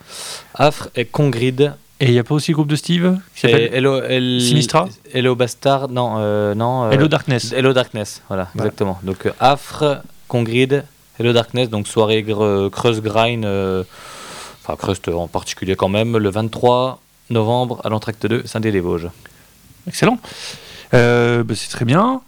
Afre et Congrid. Et il n'y a pas aussi le groupe de Steve qui Hello, El- Sinistra Hello Bastard, non, euh, non. euh, Hello Darkness. Hello Darkness, voilà, Voilà. exactement. Donc euh, Afre, Congrid, Hello Darkness, donc soirée gr- creuse grind, euh, enfin Crust en particulier quand même, le 23 novembre à l'entracte 2, Saint-Dié-des-Vosges. Excellent. Euh, bah, c'est très bien.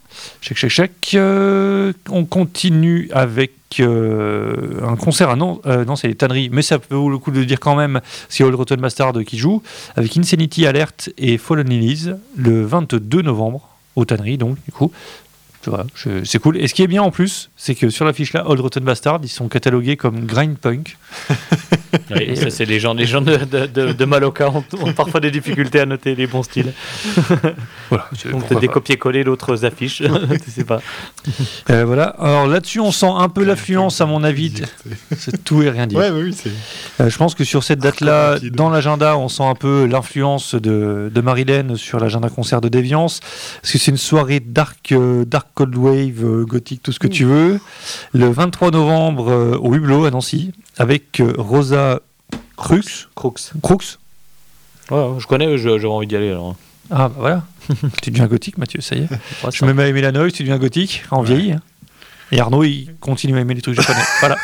Check, check, check. Euh, on continue avec euh, un concert à Nantes. Euh, non, c'est les tanneries, mais ça vaut le coup de dire quand même. C'est Old Rotten Bastard qui joue avec Insanity Alert et Fallen Lilies le 22 novembre aux tanneries, donc du coup. C'est cool. Et ce qui est bien en plus, c'est que sur la fiche là, Old Rotten Bastard, ils sont catalogués comme grind punk. Oui, ça, c'est les gens, les gens de, de, de, de Maloca ont, ont parfois des difficultés à noter les bons styles. Voilà, pourquoi peut-être des copier-coller d'autres affiches. tu sais pas. Euh, voilà. Alors là-dessus, on sent un peu l'affluence, à mon avis. C'est tout et rien dire. Ouais, ouais, oui, c'est. Euh, je pense que sur cette date-là, rapide. dans l'agenda, on sent un peu l'influence de, de Marilyn sur l'agenda concert de Déviance. Parce que c'est une soirée dark, euh, dark cold wave, euh, gothique, tout ce que tu veux. Le 23 novembre euh, au Hublot à Nancy, avec euh, Crux. Crooks. Crux Ouais, ouais, je connais, j'aurais envie d'y aller alors. Ah bah voilà. tu deviens gothique, Mathieu, ça y est. Ouais, Je me mets à aimer la noise, tu deviens gothique, en vieilli. hein. Et Arnaud, il continue à aimer les trucs japonais. voilà.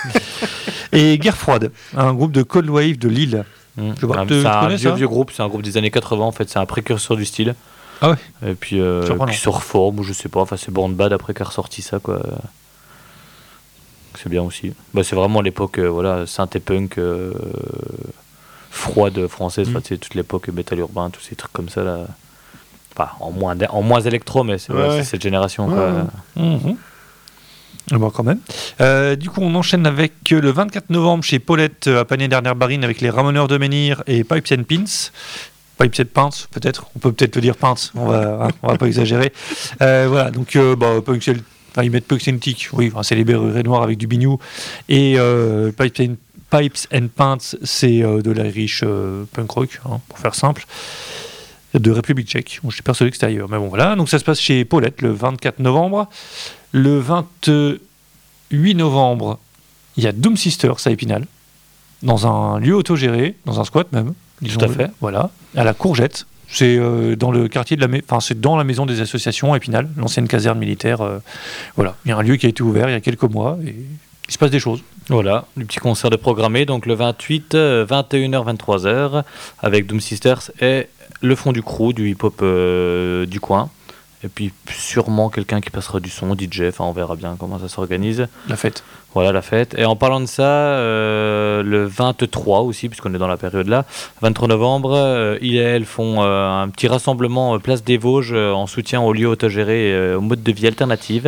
Et Guerre froide, un groupe de cold wave de Lille. Mm. Je vois, Ah, tu c'est un vieux, vieux groupe, c'est un groupe des années 80 en fait, c'est un précurseur du style. Ah ouais Et puis, euh, qui se reforme, ou je sais pas, enfin c'est Born Bad après qu'a ressorti ça quoi. C'est bien aussi. Bah, c'est vraiment l'époque, euh, voilà, synthé punk euh, froide française, Mm. tu sais, toute l'époque métal urbain, tous ces trucs comme ça là. Enfin, en moins, en moins électro, mais c'est Ouais, voilà, ouais. c'est cette génération Ouais, quoi. ouais. Mhm. Ah Bon, quand même. Euh, du coup, on enchaîne avec euh, le 24 novembre chez Paulette euh, à Panier Dernière Barine avec les Ramoneurs de Menhir et Pipes and Pins. Pipes and Pins, peut-être. On peut peut-être le dire Pins. On va, hein, on va pas exagérer. Euh, voilà. Donc, euh, bah, Punks and- enfin, ils mettent Tick. Oui, enfin, c'est les berrurés noirs avec du bignou. Et euh, Pipes and Pipes and Pins, c'est euh, de l'Irish euh, punk rock, hein, pour faire simple, de République tchèque. Bon, je suis persuadé que c'était ailleurs. Mais bon, voilà. Donc ça se passe chez Paulette le 24 novembre. Le 28 novembre, il y a Doom Sisters à Épinal, dans un lieu autogéré, dans un squat même. Tout à fait. Voilà, à la Courgette. C'est euh, dans le quartier de la, enfin c'est dans la maison des associations à Épinal, l'ancienne caserne militaire. euh, voilà, il y a un lieu qui a été ouvert il y a quelques mois et il se passe des choses. Voilà, du petit concert de programmé, donc le 28, euh, 21h, 23h, avec Doom Sisters et le fond du crew, du hip-hop euh, du coin. Et puis sûrement quelqu'un qui passera du son, DJ, enfin on verra bien comment ça s'organise. La fête. Voilà la fête. Et en parlant de ça, euh, le 23 aussi, puisqu'on est dans la période là, 23 novembre, euh, ils et elles font euh, un petit rassemblement euh, Place des Vosges en soutien aux lieux autogérés et aux modes de vie alternatifs,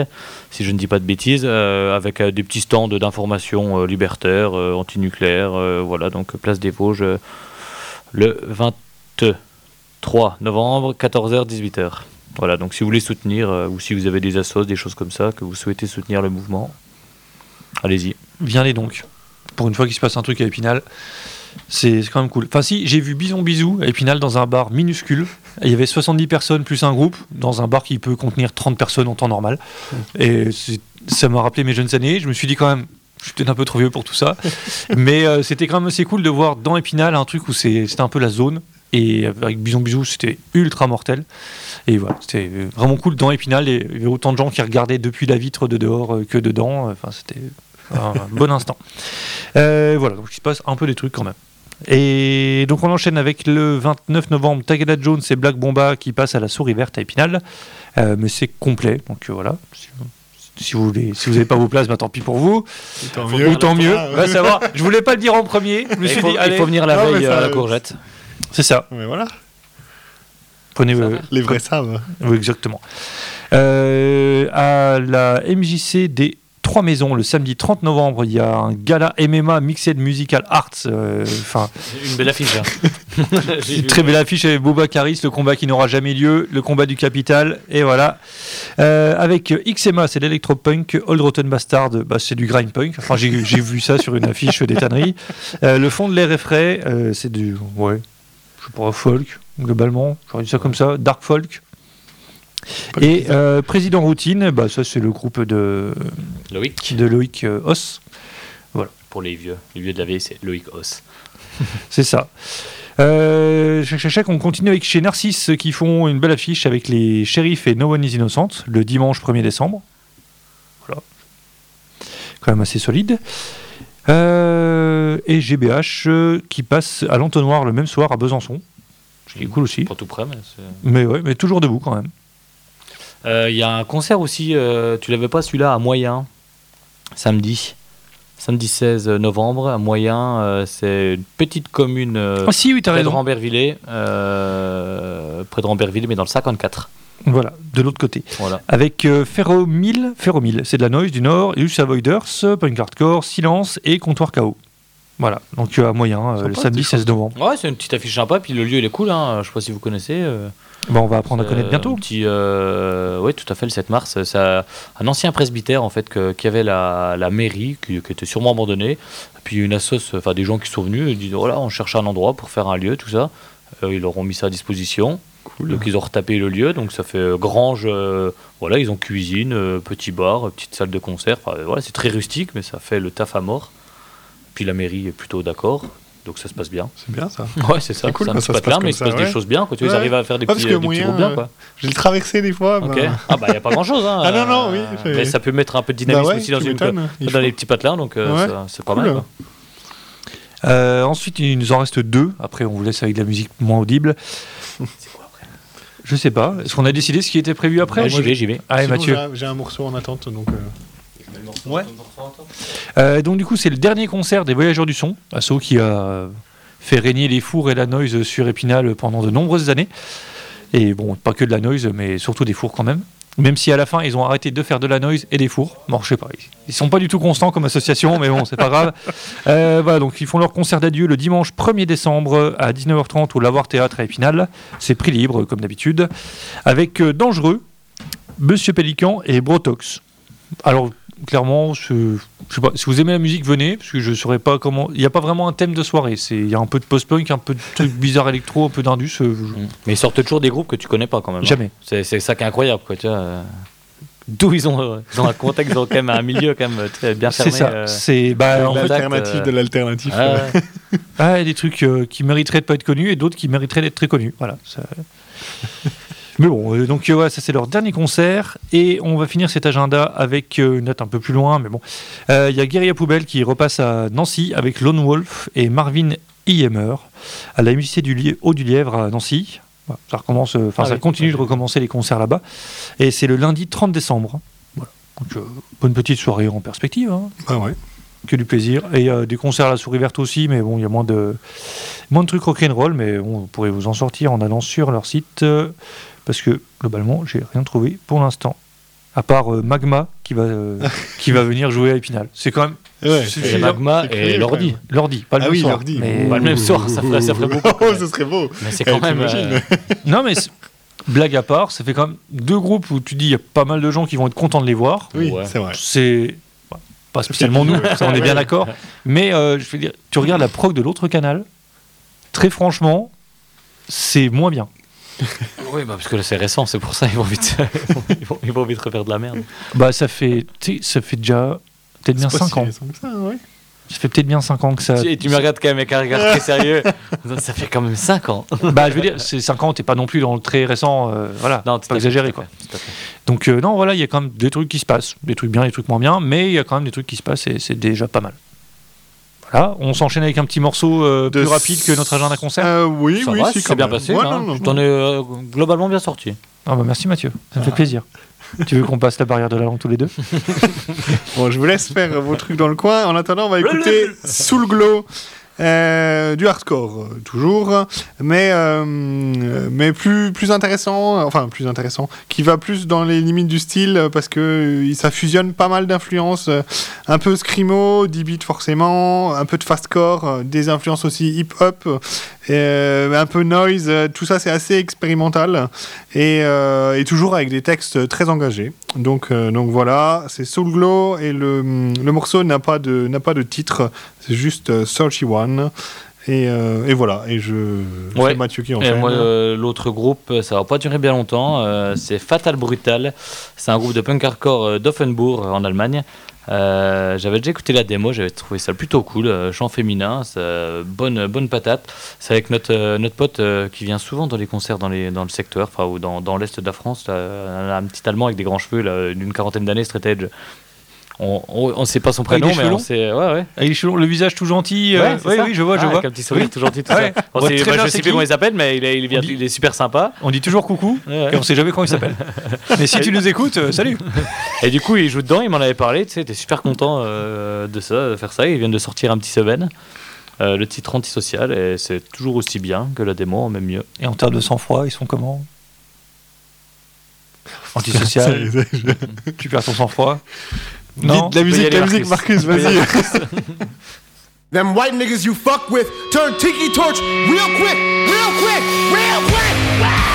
si je ne dis pas de bêtises, avec des petits stands d'information libertaires, antinucléaires. euh, voilà, donc Place des Vosges le 23 novembre, 14h, 18h. Voilà, donc si vous voulez soutenir, euh, ou si vous avez des assos, des choses comme ça, que vous souhaitez soutenir le mouvement, allez-y. Viens-les donc. Pour une fois qu'il se passe un truc à Épinal, c'est quand même cool. Enfin, si, j'ai vu Bison Bisou à Épinal dans un bar minuscule. Il y avait 70 personnes plus un groupe, dans un bar qui peut contenir 30 personnes en temps normal. Et ça m'a rappelé mes jeunes années. Je me suis dit quand même, je suis peut-être un peu trop vieux pour tout ça. Mais euh, c'était quand même assez cool de voir dans Épinal un truc où c'est- c'était un peu la zone. Et avec Bison Bisou, c'était ultra mortel. Et voilà, c'était vraiment cool. Dans Épinal, il y avait autant de gens qui regardaient depuis la vitre de dehors euh, que dedans. Enfin, c'était un bon instant. Euh, voilà, donc il se passe un peu des trucs quand même. Et donc on enchaîne avec le 29 novembre, Tagada Jones et Black Bomba qui passent à la Souris Verte à Épinal. Euh, mais c'est complet, donc euh, voilà. Si, vous voulez, si vous n'avez pas vos places, bah, tant pis pour vous. Tant Ou tant mieux. Ah. Va savoir. Je voulais pas le dire en premier. Je me Il suis faut, dit, il faut venir la Non, veille euh, à la euh, courgette. C'est ça. Mais voilà, Prenez. euh, les vrais savent. Oui, exactement. Euh, à la MJC des Trois Maisons, le samedi 30 novembre, il y a un gala MMA Mixed Musical Arts. euh, Une belle affiche. hein. Vu. très belle affiche avec Boba Caris, le combat qui n'aura jamais lieu, le combat du capital, et voilà. Euh, avec XMA, c'est l'électropunk, Old Rotten Bastard, bah, c'est du grind punk. Enfin, j'ai j'ai vu ça sur une affiche des tanneries. Euh, le fond de l'air est frais, euh, c'est du, ouais, je sais pas, folk, globalement, j'aurais dit ça comme ça, dark folk. Et euh, Président Routine, bah, ça c'est le groupe de, Loïc. de Loïc euh, Os. Pour les vieux. Les vieux de la c'est Loïc Os. C'est ça. Euh, chac, on continue avec chez Narcisse qui font une belle affiche avec les shérifs et No One is Innocent le dimanche 1er décembre. Voilà. Quand même assez solide. Euh, et GBH euh, qui passe à l'entonnoir le même soir à Besançon. Ce qui est cool aussi. Pas tout près, mais c'est- Mais ouais, mais toujours debout quand même. Euh, Il y a un concert aussi, euh, tu l'avais pas celui-là, à Moyen, samedi. Samedi 16 novembre, à Moyen, euh, c'est une petite commune euh, Ah si, oui, près de euh, près de Rambervillers, mais dans le 54. Voilà, de l'autre côté. Voilà. Avec euh, Ferromille, c'est de la noise du Nord, Illusion Avoiders, Punk Hardcore, Silence et Comptoir KO. Voilà, donc euh, à moyen, euh, le samedi c'est 16 novembre. Ouais, c'est une petite affiche sympa, puis le lieu il est cool, hein. je sais pas si vous connaissez. euh, Bon, on va apprendre à connaître bientôt. Un petit, euh, oui, tout à fait, le 7 mars. C'est un ancien presbytère en fait que- qui avait la, la mairie, qui, qui était sûrement abandonnée. Puis une assoce, enfin des gens qui sont venus, ils disent voilà, on cherche un endroit pour faire un lieu, tout ça. Ils leur ont mis ça à disposition. Donc ils ont retapé le lieu, donc ça fait euh, grange. euh, voilà, ils ont cuisine, euh, petit bar, petite salle de concert. Enfin, voilà, c'est très rustique, mais ça fait le taf à mort. Puis la mairie est plutôt d'accord, donc ça se passe bien. C'est bien ça. Ouais, c'est ça. C'est cool c'est un quand petit ça se patelin, passe mais il se passe des choses bien. Quoi. Tu vois, ils arrivent à faire des petits, groupes bien. Quoi. Je l'ai traversé des fois. Ok. bah, Ah bah il n'y a pas grand chose. Hein. Ah non, non, oui, c'est- Mais ça peut mettre un peu de dynamisme bah ouais, aussi dans, dans faut. les petits patelins, donc c'est pas mal. quoi. Ensuite, il nous en reste deux. Après, on vous laisse avec de la musique moins audible. Je sais pas. Est-ce qu'on a décidé ce qui était prévu après Ouais, j'y vais, j'y vais. Allez, Sinon, Mathieu. j'ai- un morceau en attente, donc. euh, Ouais. Euh, donc du coup, c'est le dernier concert des Voyageurs du Son, asso qui a fait régner les fours et la noise sur Épinal pendant de nombreuses années. Et bon, pas que de la noise, mais surtout des fours quand même. Même si à la fin, ils ont arrêté de faire de la noise et des fours. Bon, je sais pas, ils- sont pas du tout constants comme association, mais bon, c'est pas grave. Euh, voilà, donc ils font leur concert d'adieu le dimanche 1er décembre à 19h30 au Lavoir Théâtre à Épinal. C'est prix libre, comme d'habitude. Avec euh, Dangereux, Monsieur Pélican et Brotox. Alors, clairement, je, je sais pas, si vous aimez la musique, venez, parce que je saurais pas comment. Il n'y a pas vraiment un thème de soirée. C'est- Il y a un peu de post-punk, un peu de trucs bizarres électro, un peu d'indus. euh, je- Mais ils sortent toujours des groupes que tu connais pas quand même. hein. Jamais. C'est c'est ça qui est incroyable. Quoi, tu vois, euh, D'où ils ont, euh, ils ont un contexte, ils ont quand même un milieu quand même très bien C'est fermé. ça. euh. C'est bah, L'alternative euh, de l'alternative. Ah, ouais. ah, il y a des trucs euh, qui mériteraient de pas être connus et d'autres qui mériteraient d'être très connus. Voilà. ça- Mais bon, euh, donc euh, ouais, ça c'est leur dernier concert et on va finir cet agenda avec euh, une note un peu plus loin, mais bon. Il y a Guérilla Poubelle qui repasse à Nancy avec Lone Wolf et Marvin Iemer à la MJC du Haut du Lièvre à Nancy. Voilà, ça recommence, enfin Ah ça oui. continue de recommencer les concerts là-bas et c'est le lundi 30 décembre. Voilà. Donc bonne petite soirée en perspective. hein Ah ouais. que du plaisir. Et il y a des concerts à la souris verte aussi, mais bon, il y a moins de, moins de trucs rock'n'roll, mais bon, vous pourrez vous en sortir en allant sur leur site, euh, parce que globalement, j'ai rien trouvé pour l'instant. À part euh, Magma qui va, euh, qui va venir jouer à Épinal. C'est quand même Ouais, C'est Magma et l'ordi. l'ordi, pas le Ah même oui. Mais- Pas le même soir, ça ferait, ça ferait beaucoup. Oh, ce serait beau. Mais c'est Eh, quand même. euh, Non, mais blague à part, ça fait quand même deux groupes où tu dis il y a pas mal de gens qui vont être contents de les voir. Oui, Ouais. c'est vrai. C'est bah, pas spécialement nous, ça on est bien d'accord. Mais euh, je veux dire, tu regardes la prog de l'autre canal, très franchement, c'est moins bien. Oui, bah, parce que là c'est récent, c'est pour ça ils vont vite, ils vont, ils vont vite refaire de la merde. Bah ça fait, tu sais, ça fait déjà peut-être bien C'est pas 5 si ans. ça, ouais. Ça fait peut-être bien 5 ans que ça. Et tu me regardes quand même avec un regard très sérieux. Ça fait quand même 5 ans. Bah je veux dire, c'est 5 ans, t'es pas non plus dans le très récent, euh, voilà, Non, pas fait, exagéré quoi. Donc euh, non, voilà, il y a quand même des trucs qui se passent, des trucs bien, des trucs moins bien, mais il y a quand même des trucs qui se passent et c'est déjà pas mal. Voilà, on s'enchaîne avec un petit morceau euh, De plus rapide que notre agenda concert? Euh, oui, Ça oui, va, si, c'est bien même. passé. Ouais, hein. non, non, Tu t'en es euh, globalement bien sorti. Ah bah merci Mathieu, ça me fait plaisir. tu veux qu'on passe la barrière de la langue tous les deux? Bon, je vous laisse faire vos trucs dans le coin. En attendant, on va écouter Sous Glow. Euh, du hardcore euh, toujours mais euh, mais plus plus intéressant enfin plus intéressant qui va plus dans les limites du style parce que ça fusionne pas mal d'influences un peu screamo 10 bits forcément un peu de fastcore des influences aussi hip hop euh, un peu noise tout ça c'est assez expérimental et, toujours avec des textes très engagés. Donc, donc voilà, c'est Soul Glow et le, le morceau n'a pas pas de titre, c'est juste euh, 31 et, euh, et voilà. Et je Ouais. Mathieu qui Et enchaîne. moi, euh, l'autre groupe, ça va pas durer bien longtemps. euh, c'est Fatal Brutal. C'est un groupe de punk hardcore euh, d'Offenbourg en Allemagne. Euh, j'avais déjà écouté la démo, j'avais trouvé ça plutôt cool. euh, chant féminin, bonne, bonne patate. C'est avec notre, euh, notre pote euh, qui vient souvent dans les concerts dans, les, dans le secteur, ou dans, dans l'est de la France. là, un, petit Allemand avec des grands cheveux, d'une quarantaine d'années, straight edge. On, on sait pas son Avec prénom, mais on sait. Ouais, ouais. Avec les cheveux- le visage tout gentil. euh, oui, oui, je vois, je Ah, vois. Avec un petit sourire Oui. tout gentil, tout Ouais. ça. Je sais plus comment il s'appelle, mais il est, il, vient- dit- il est super sympa. On dit toujours coucou et on sait jamais quand il s'appelle. Mais si tu nous écoutes, euh, salut. Et du coup, il joue dedans, il m'en avait parlé, tu sais, il était super content euh, de ça, de faire ça. Ils viennent de sortir un petit Seven, le titre antisocial, et c'est toujours aussi bien que la démo, même mieux. Et en termes de sang-froid, ils sont comment? Antisocial, est, est. tu perds ton sang-froid? Dites de la musique, la musique, Marcus, vas-y. Them white niggas you fuck with turn tiki torch real quick, real quick, real quick.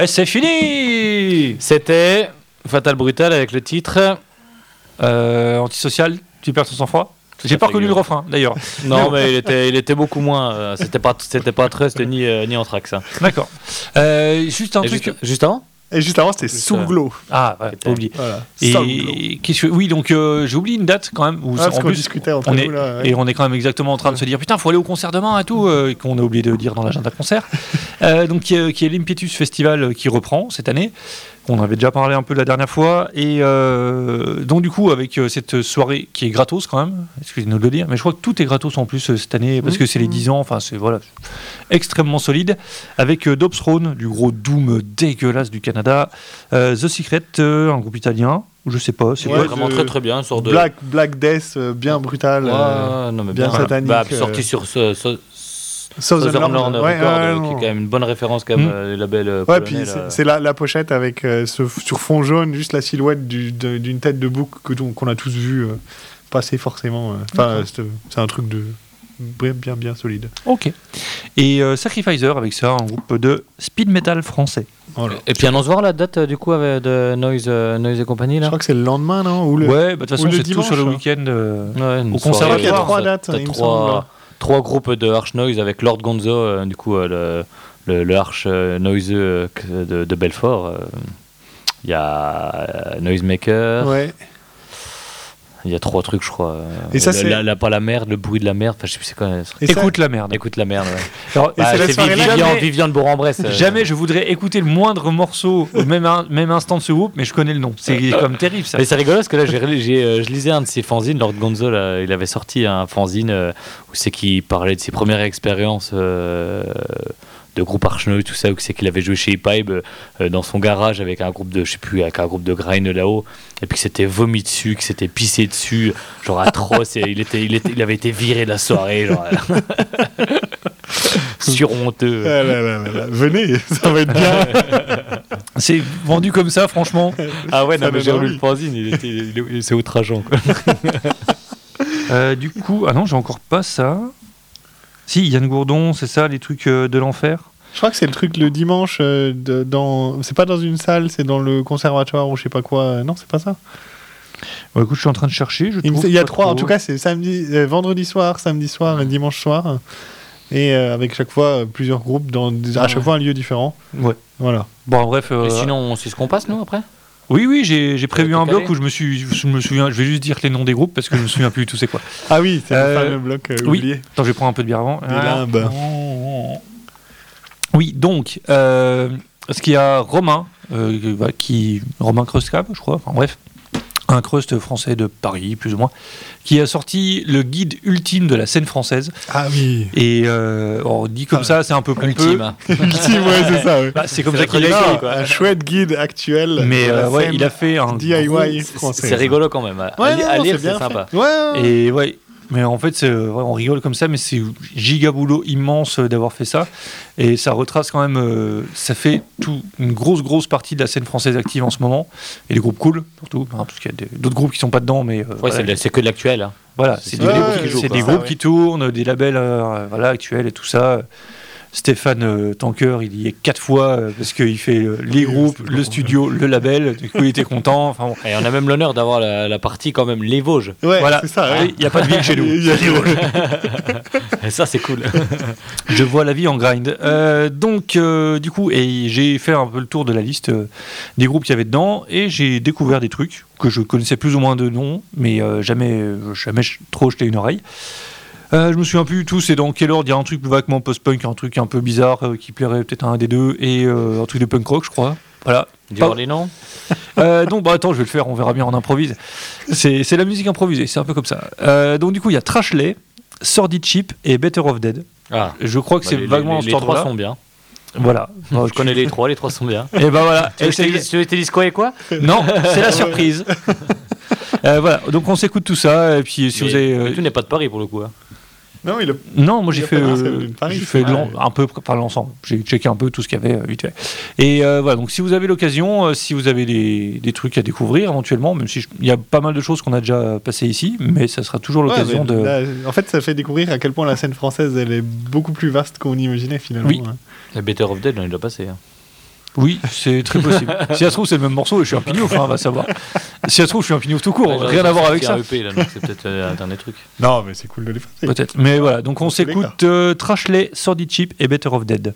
Et c'est fini C'était Fatal Brutal avec le titre. euh, Antisocial, tu perds ton sang-froid J'ai pas reconnu le refrain d'ailleurs. Non, mais il était, il était beaucoup moins. euh, C'était pas, c'était pas Trust ni, euh, ni Anthrax. hein. D'accord. Euh, juste un Et truc. juste, juste avant? Et juste avant, c'était Juste, Soul euh, Glow. Ah, ouais, pas oublié. Voilà. Et que- oui, donc euh, j'ai oublié une date quand même. Où, Ah, parce en qu'on plus, discutait entre on nous, est, là, ouais. Et on est quand même exactement en train de se dire putain, faut aller au concert demain et tout, euh, qu'on a oublié de dire dans l'agenda concert. Euh, donc, qui est, qui est l'Impetus Festival qui reprend cette année. On avait déjà parlé un peu la dernière fois. Et euh, donc, du coup, avec euh, cette soirée qui est gratos quand même, excusez-nous de le dire, mais je crois que tout est gratos en plus euh, cette année parce que c'est les 10 ans, enfin, c'est voilà, extrêmement solide. Avec euh, Dobbs Throne, du gros Doom dégueulasse du Canada, euh, The Secret, euh, un groupe italien, je sais pas, c'est Ouais, Vraiment très très bien, une sorte de. Black, Black Death, euh, bien brutal. Ouais, euh, non, mais bien bien, satanique, Bah, euh. sorti sur ce, ce- Southern Southern Lord, Lord ouais, Record, euh, qui est quand même une bonne référence quand même, Mm. euh, les labels euh, Ouais, polonais, puis là. c'est- la, la pochette avec euh, ce, sur fond jaune, juste la silhouette du- d'une tête de bouc qu'on a tous vu euh, passer forcément. euh. Enfin, euh, c'est c'est un truc de bien, bien, bien solide. Ok. Et euh, Sacrificer avec ça, un groupe de speed metal français. Voilà. Et puis annonce voir la date euh, du coup avec de Noise, euh, Noise et compagnie Je là. crois que c'est le lendemain, non? Ou le... Ouais, bah, de toute ou façon, le c'est tout dimanche, sur le hein. week-end. euh, Ouais, Au conservatoire, il y a euh, trois dates, t'as il me trois, semble. Trois groupes de Arch Noise avec Lord Gonzo, euh, du coup euh, le, le, le Arch euh, que- de, de Belfort. Il y a Noisemaker, Ouais. Il y a trois trucs, je crois. euh, Et ça, c'est- la, la- pas la merde, le bruit de la merde, enfin je sais plus c'est quoi. Et ça- Écoute la merde. Écoute la merde. Ouais. Alors, Bah, c'est Vivian, jamais- Vivian de Bourg-en-Bresse. euh. Jamais je voudrais écouter le moindre morceau au même, in- même instant de ce groupe, mais je connais le nom. C'est comme terrible ça. Mais c'est rigolo parce que là, j'ai, relu- j'ai, euh, je lisais un de ses fanzines, Lord Gonzo, là, il avait sorti un fanzine euh, où c'est qu'il parlait de ses premières expériences euh, de groupe Archneux, tout ça, où c'est qu'il avait joué chez Pipe euh, dans son garage avec un groupe de, je sais plus, avec un groupe de grind là-haut, et puis que c'était vomi dessus, que c'était pissé dessus, genre atroce, et il, était, il, était, il avait été viré de la soirée, genre. surhonteux. Ah là là là là. Venez, ça va être bien. C'est vendu comme ça, franchement. Ah ouais, Ça non, mais j'ai relu le fanzine, il était, il- il- c'est outrageant, quoi. Euh, du coup, ah non, j'ai encore pas ça. Si, Yann Gourdon, c'est ça, les trucs euh, de l'enfer? Je crois que c'est le truc le dimanche. euh, de- dans... C'est pas dans une salle, c'est dans le conservatoire ou je sais pas quoi. Non, c'est pas ça? Bon, écoute, je suis en train de chercher. Je Il, trouve il y a trois. En tout cas, c'est samedi, euh, vendredi soir, samedi soir et dimanche soir. Et euh, avec chaque fois euh, plusieurs groupes dans des- à chaque Ouais. fois un lieu différent. Ouais. Voilà. Bon, bref. euh, Et sinon, c'est ce qu'on passe, nous, après? Oui, oui, j'ai j'ai prévu un bloc où je me, suis, je me souviens. Je vais juste dire les noms des groupes parce que je me souviens plus du tout c'est quoi. Ah oui, c'est Euh, le fameux bloc euh, oui. oublié. Attends, je vais prendre un peu de bière avant. Des limbes. Oui, donc, euh, ce qu'il y a Romain, euh, bah, qui, Romain Crustcap, je crois, enfin bref, un crust français de Paris, plus ou moins, qui a sorti le guide ultime de la scène française. Ah oui. Et euh, on dit comme Ah, ça, c'est un peu pompeux. Ultime. hein. Ultime, ouais, c'est ça. ouais. Bah, c'est comme ça qu'il a écrit. Non, un chouette guide actuel. Mais de la euh, ouais, scène il a fait un DIY français. C'est rigolo quand même. À, Ouais, li- non, à non, lire, c'est sympa. ouais. Et ouais, mais en fait, c'est- ouais, on rigole comme ça, mais c'est giga boulot immense euh, d'avoir fait ça. Et ça retrace quand même, euh, ça fait tout, une grosse, grosse partie de la scène française active en ce moment. Et les groupes cool, surtout, hein, parce qu'il y a d'autres groupes qui sont pas dedans, mais euh, Ouais, voilà, c'est que de l'actuel. hein. voilà, c'est des groupes qui jouent, des Ça, groupes qui tournent, des labels euh, voilà, actuels et tout ça. Stéphane euh, Tanker, il y est quatre fois euh, parce qu'il fait euh, les groupes, le studio, le label. Du coup, il était content. Enfin, bon. Et on a même l'honneur d'avoir la, la partie quand même les Vosges. Ouais, voilà, c'est ça. Ouais. il n'y a pas de ville chez nous. Il y a- Et ça, c'est cool. Je vois la vie en grind. Euh, donc, euh, du coup, et j'ai fait un peu le tour de la liste euh, des groupes qu'il y avait dedans, et j'ai découvert des trucs que je connaissais plus ou moins de nom, mais euh, jamais, jamais trop jeté une oreille. Euh, je me souviens plus du tout, c'est dans quel ordre Il y a un truc vaguement post-punk, un truc un peu bizarre euh, qui plairait peut-être à un des deux, et euh, un truc de punk rock, je crois. Voilà. Noms. Euh, donc, bah attends, je vais le faire, on verra bien, on improvise. C'est la musique improvisée, c'est un peu comme ça. Donc, du coup, il y a Trashley, Sordid Chip et Better of Dead. Ah, Je crois que bah, c'est vaguement les, dans les trois sont bien. Voilà. Je connais les trois, les trois sont bien. Et ben voilà. Tu veux que je quoi et quoi? Non, c'est la surprise. Euh, voilà, donc on s'écoute tout ça. Et puis si vous avez. euh, Tout n'est pas de Paris pour le coup. hein. Non, il a... Non, moi j'ai fait, euh, Paris, fait un peu, enfin l'ensemble. J'ai checké un peu tout ce qu'il y avait euh, vite fait. Et euh, voilà, donc si vous avez l'occasion, euh, si vous avez des, des trucs à découvrir éventuellement, même si il y a pas mal de choses qu'on a déjà passées ici, mais ça sera toujours l'occasion de. là, en fait, ça fait découvrir à quel point la scène française elle est beaucoup plus vaste qu'on imaginait finalement. Oui. hein. Et Better of Dead, on est déjà passé. hein. Oui, c'est très possible. si ça se trouve c'est le même morceau et je suis un pignouf, hein, on va savoir. Si ça se trouve je suis un pignouf tout court, Ouais, rien à voir avec ça. un EP, là, donc c'est peut-être euh, un dernier truc. Non, mais c'est cool de les faire. Peut-être. Mais voilà, donc on s'écoute euh, Trashley, Sordid Chip et Better of Dead.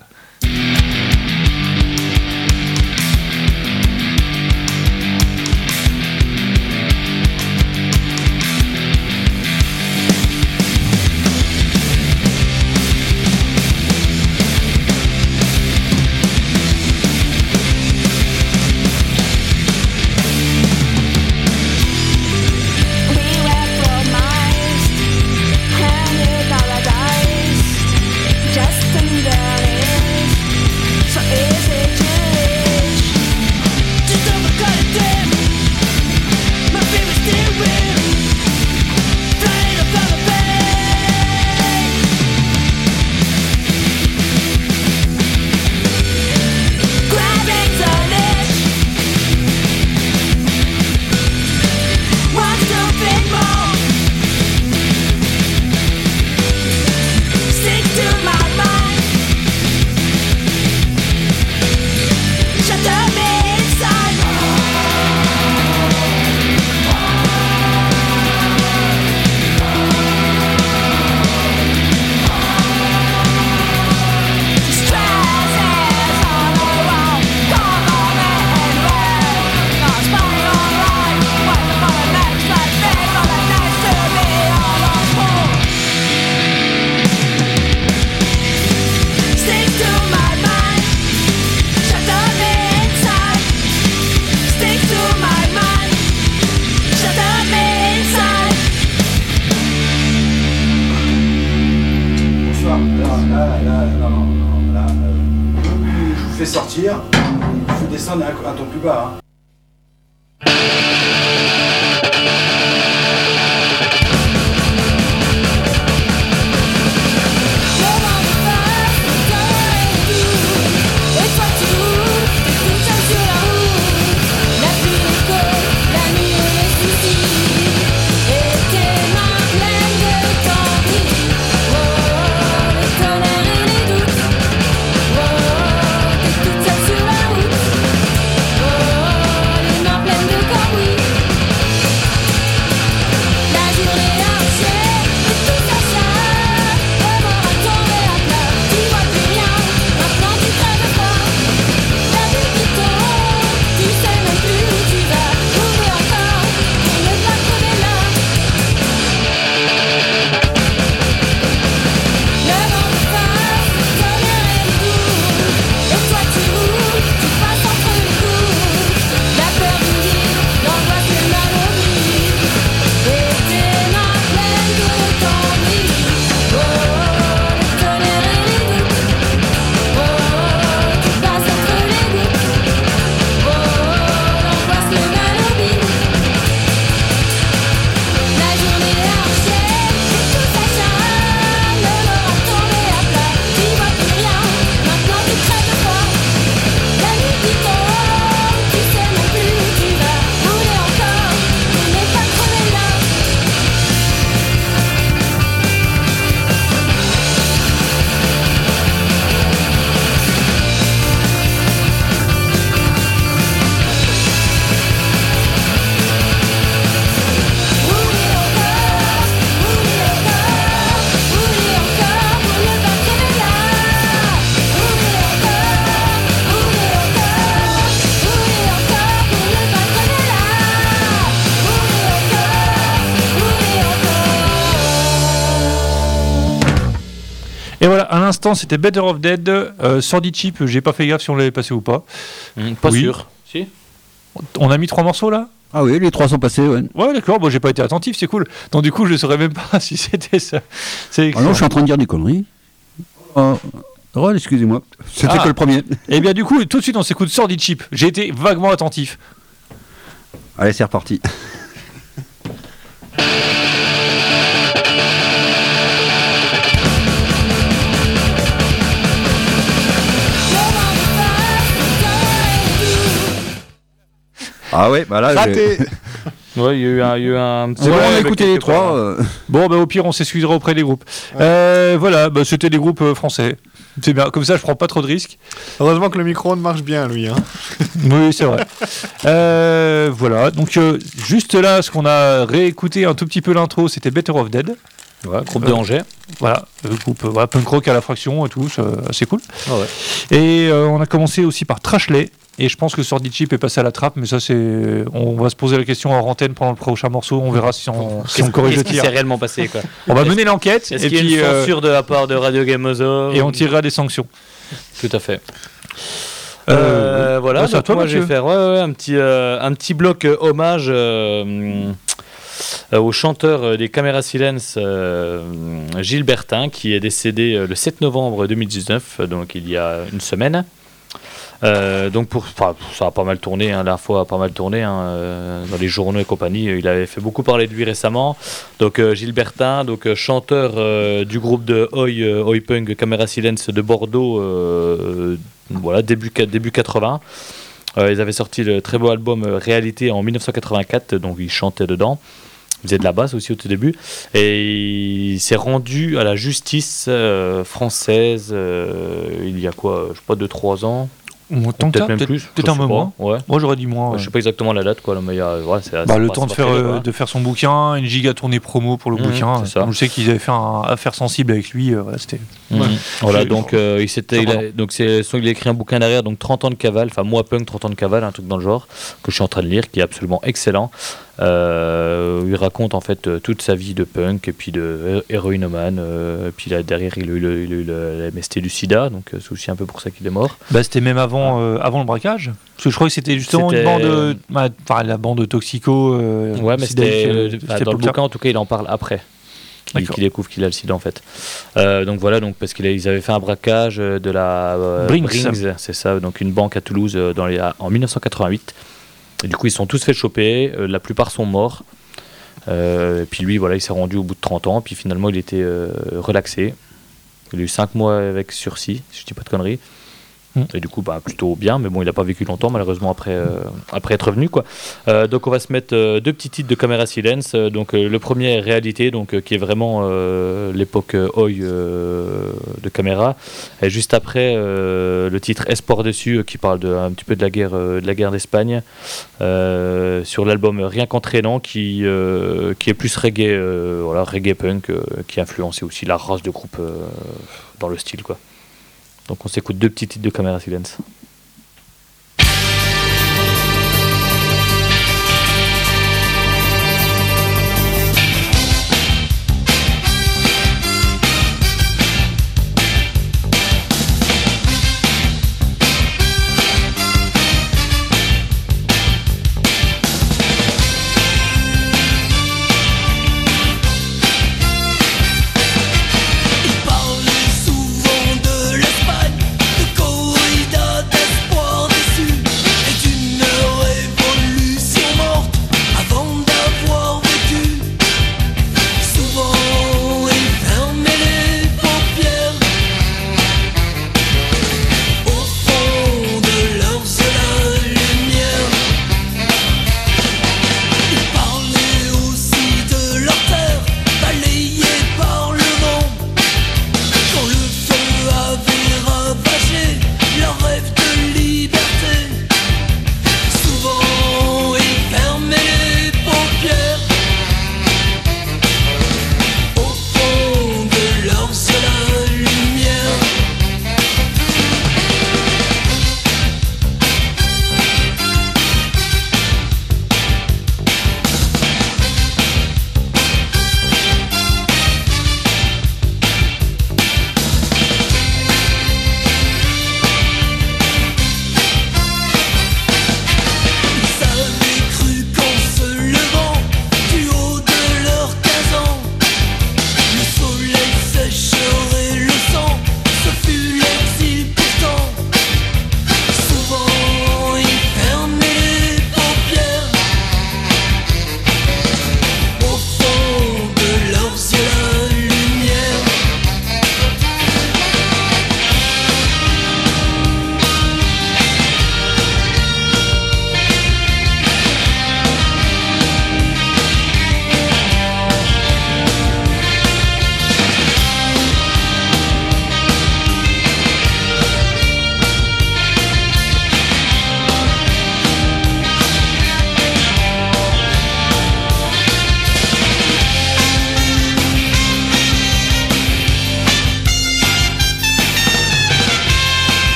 L'instant, c'était Better of Dead. Euh, Sordid Chip, j'ai pas fait gaffe si on l'avait passé ou pas. Hmm, Pas Oui. sûr. Si On a mis trois morceaux là? Ah oui, les trois sont passés, ouais. Ouais, d'accord, bon, j'ai pas été attentif, c'est cool. Donc, du coup, je saurais même pas si c'était ça. C'est Ah non, je suis en train de dire des conneries. Oh, oh, excusez-moi. C'était Ah. que le premier. Et bien, du coup, tout de suite, on s'écoute Sordid Chip. J'ai été vaguement attentif. Allez, c'est reparti. Ah ouais, bah là, j'ai- Raté Ouais, il y a eu un. il y a eu un C'est bon, on a écouté les trois. euh, Bon, bah, au pire, on s'excusera auprès des groupes. Euh, voilà, bah, c'était des groupes euh, français. C'est bien, comme ça, je prends pas trop de risques. Heureusement que le micro-ondes marche bien, lui. Hein. Oui, c'est vrai. Euh, voilà, donc euh, juste là, ce qu'on a réécouté un tout petit peu l'intro, c'était Better of Dead. Ouais, groupe de Angers. Voilà, le groupe voilà, punk rock à la fraction et tout, c'est cool. Ah ouais. Et euh, on a commencé aussi par Trashley. Et je pense que Sordid Chip est passé à la trappe, mais ça c'est. On va se poser la question en antenne pendant le prochain morceau. On verra si on, si on corrige le Qu'est-ce qui tir. s'est réellement passé quoi On va mener l'enquête Est-ce qu'il y a une euh, censure de la part de Radio Gameozo et on tirera des sanctions. Tout à fait. Euh, Euh, voilà, bah, c'est à donc toi, moi je vais faire ouais, ouais, un, petit, euh, un petit bloc hommage au chanteur des Caméras Silence, Gilles Bertin, qui est décédé le 7 novembre 2019, euh, donc il y a une semaine. Euh, donc pour, ça a pas mal tourné, hein, l'info a pas mal tourné hein, euh, dans les journaux et compagnie. Il avait fait beaucoup parler de lui récemment. Donc euh, Gilles Bertin, donc chanteur du groupe de Oi, Oi Punk Camera Silence de Bordeaux, voilà début début 80. Euh, ils avaient sorti le très beau album Réalité en 1984, donc il chantait dedans. Il faisait de la basse aussi au tout début. Et il s'est rendu à la justice française il y a quoi, je sais pas, 2-3 ans. Tant que même plus. peut-être un moins. Ouais. Moi j'aurais dit moins. Ouais. Je sais pas exactement la date, quoi, mais il y a, ouais, c'est Bah, le pas- temps de faire, euh, de faire son bouquin, une giga tournée promo pour le Mhm, bouquin. c'est ça. Donc, je sais qu'ils avaient fait un affaire sensible avec lui. euh, c'était. Ouais. Voilà, donc euh, il s'était, donc c'est, soit il a écrit un bouquin derrière, donc 30 ans de cavale, enfin moi punk 30 ans de cavale, un truc dans le genre que je suis en train de lire, qui est absolument excellent. Euh, il raconte en fait euh, toute sa vie de punk et puis de hé- héroïnomane. euh, et puis là derrière il a eu, le, MST du SIDA, donc euh, c'est aussi un peu pour ça qu'il est mort. Bah, c'était même avant, euh, avant le braquage. Parce que je crois que c'était justement une bande. Enfin, la bande Toxico. ouais, mais c'était bah, dans le bouquin en tout cas il en parle après. qui, découvre qu'il a le sida en fait. Euh, donc voilà, donc parce qu'ils avaient fait un braquage de la euh, Brinks. c'est ça, donc une banque à Toulouse dans les, en 1988. Du coup, ils sont tous fait choper. euh, la plupart sont morts. Euh, puis lui, voilà, il s'est rendu au bout de 30 ans. Puis finalement, il était euh, relaxé. Il a eu 5 mois avec sursis, si je dis pas de conneries. Et du coup, bah, plutôt bien, mais bon, il n'a pas vécu longtemps, malheureusement, après, euh, après être revenu. Quoi. Euh, donc, on va se mettre euh, deux petits titres de Caméra Silence. Donc, le premier Réalité, donc, qui est vraiment l'époque Oi de Caméra. Et juste après, le titre Espoir dessus, qui parle de, un petit peu de la guerre de la guerre d'Espagne, sur l'album Rien qu'entraînant, qui, qui est plus reggae, voilà, reggae punk, qui a influencé aussi la race de groupe dans le style. Quoi. Donc on s'écoute deux petits titres de Caméra Silence.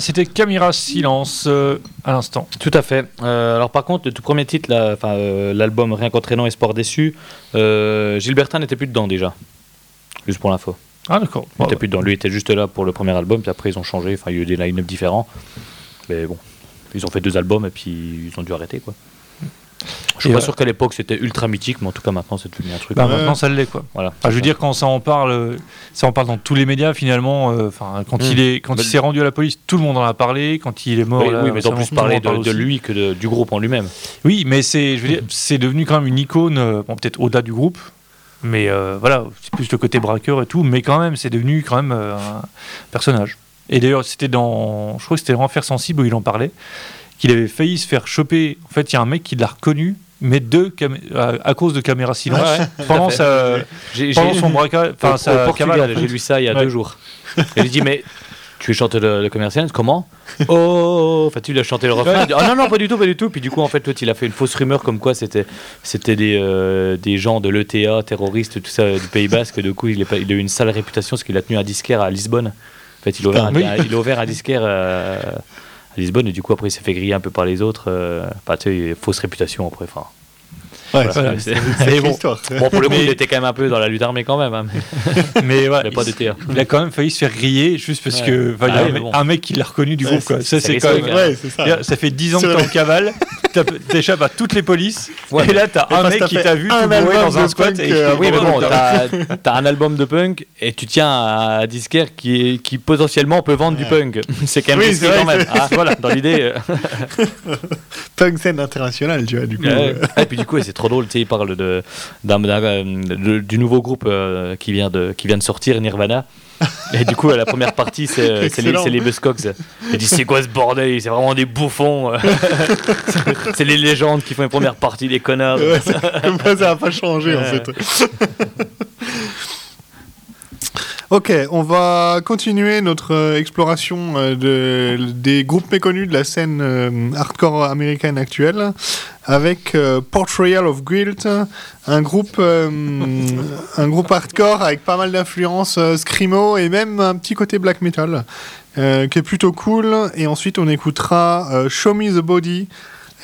C'était Camira Silence euh, à l'instant. Tout à fait. Euh, alors par contre, le tout premier titre, euh, l'album Rien qu'entraînant et Sport déçu, Gilbertin n'était plus dedans déjà. Juste pour l'info. Ah d'accord. Il n'était plus dedans. Lui était juste là pour le premier album, puis après ils ont changé. Enfin, il y a eu des line-up différents. Mais bon, ils ont fait deux albums et puis ils ont dû arrêter quoi. Je suis Et pas sûr qu'à l'époque c'était ultra mythique, mais en tout cas maintenant c'est devenu un truc. Bah, maintenant ça l'est quoi. Voilà. Je veux dire quand ça en parle, ça en parle dans tous les médias finalement. euh, Enfin, quand il est, quand Bah, il s'est rendu à la police, tout le monde en a parlé. Quand il est mort, oui, là, oui, mais en plus parler de, lui que de- du groupe en lui-même. Oui, mais c'est, je veux dire, c'est devenu quand même une icône, euh, bon, peut-être au-delà du groupe, mais euh, voilà, c'est plus le côté braqueur et tout, mais quand même, c'est devenu quand même euh, un personnage. Et d'ailleurs, c'était dans, je crois que c'était dans Enfer Sensible où il en parlait, qu'il avait failli se faire choper. En fait, il y a un mec qui l'a reconnu, mais deux à, à cause de caméras silence Ouais, ouais, pendant, sa, J'ai- pendant j'ai- son braquage, enfin sa au Portugal, cavale, en fait. j'ai lu ça il y a Ouais. deux jours. Et il dit mais tu es chanteur de, de commercial Comment? Oh, enfin tu lui as chanté le refrain. Ah non non pas du tout pas du tout. Puis du coup en fait l'autre il a fait une fausse rumeur comme quoi c'était c'était des euh, des gens de l'ETA terroristes tout ça du Pays Basque. Du coup il, est il a eu une sale réputation parce qu'il a tenu un disquaire à Lisbonne. En fait il a ouvert, un, oui. il a ouvert un disquaire euh, à Lisbonne et du coup après il s'est fait griller un peu par les autres. Euh, enfin, tu sais, fausse réputation après. Enfin, Ouais, voilà, c'est- bon. Bon, pour le coup, Mais- il était quand même un peu dans la lutte armée quand même. hein, mais mais il ouais, n'a pas de il a quand même failli se faire griller juste parce Ouais. que enfin, il y a Ah un, mec- bon. un mec qui l'a reconnu du Ouais, groupe. Quoi. c'est- Ça, c'est c'est quand risqué, même. quand Ouais, c'est ça. Ça fait 10 ans que t'es en cavale, t'échappes à toutes les polices, Ouais, et là t'as un mec qui t'a vu tout bourré dans un squat. euh, Oui, mais bon, Ouais, t'as un album de punk et tu tiens à un disquaire qui, qui potentiellement peut vendre du punk. C'est quand même risqué quand même. Ah, voilà, dans l'idée. Punk scène internationale, tu vois, du coup. euh, Et puis du coup, c'est trop drôle. Tu sais, il parle de, euh, de- du nouveau groupe euh, qui, vient de, qui vient de sortir, Nirvana. Et du coup, la première partie, c'est euh, les, les Buzzcocks. Il dit C'est quoi ce bordel? C'est vraiment des bouffons. c'est les légendes qui font les premières parties, des connards. ouais, ça- comme ça, ça n'a pas changé en fait. Ok, on va continuer notre euh, exploration euh, de, des groupes méconnus de la scène euh, hardcore américaine actuelle avec Portrayal of Guilt, un groupe, un groupe hardcore avec pas mal d'influences screamo et même un petit côté black metal qui est plutôt cool. Et ensuite, on écoutera Show Me the Body,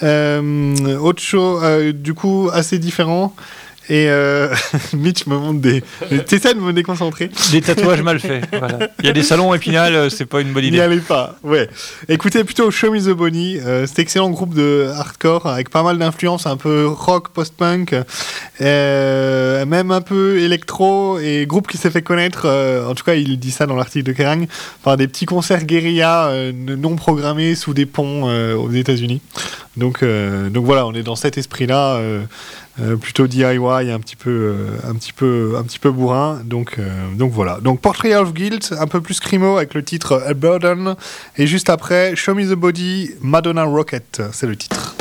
autre show du coup assez différent. Et euh, Mitch me montre des. T'essaies de me déconcentrer Des tatouages mal faits. voilà. Il y a des salons épinal, euh, c'est pas une bonne N'y idée. allez pas, ouais. Écoutez plutôt Show Me the Bonnie, euh, cet excellent groupe de hardcore avec pas mal d'influences, un peu rock, post-punk, euh, même un peu électro, et groupe qui s'est fait connaître, en tout cas il dit ça dans l'article de Kerrang, par des petits concerts guérilla non programmés sous des ponts aux États-Unis. Donc, donc voilà, on est dans cet esprit-là. Euh, plutôt DIY, un petit peu, euh, un petit peu, un petit peu bourrin. Donc, euh, donc voilà. Donc Portrait of Guilt, un peu plus scrimo avec le titre A Burden, et juste après Show Me the Body, Madonna Rocket, c'est le titre.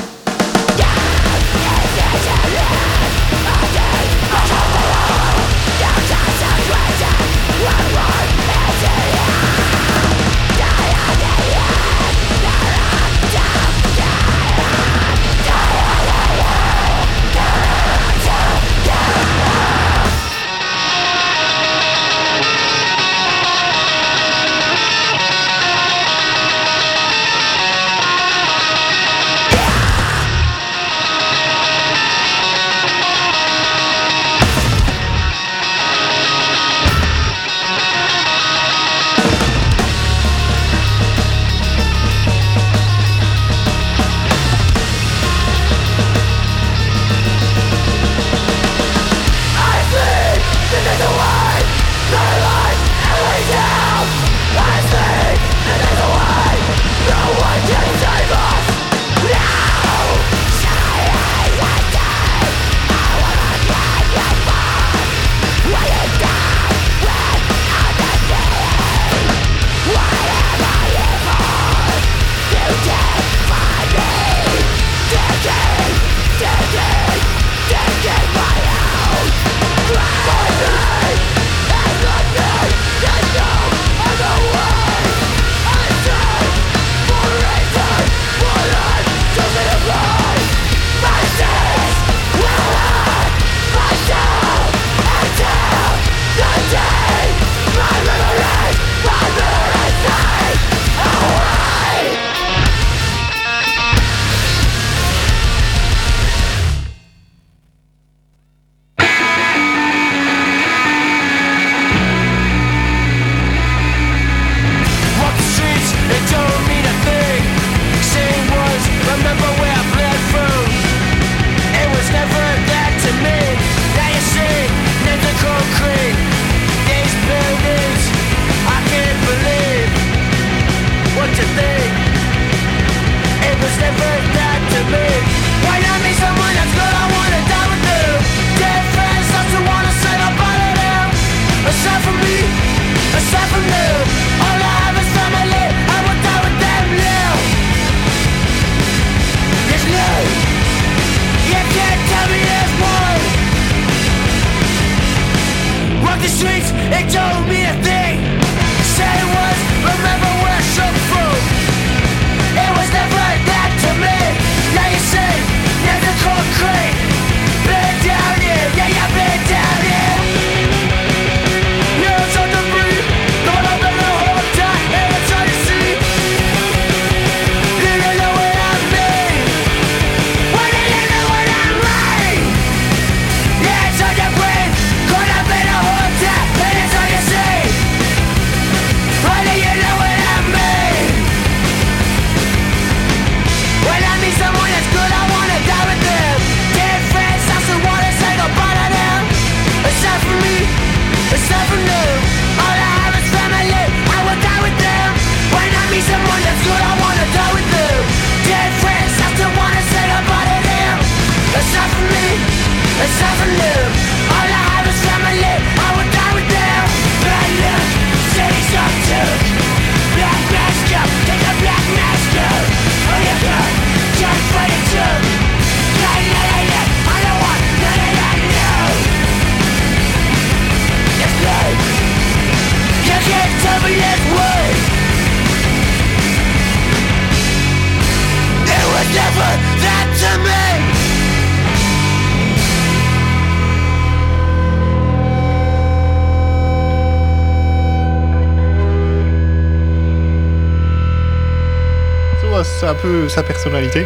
Peu sa personnalité.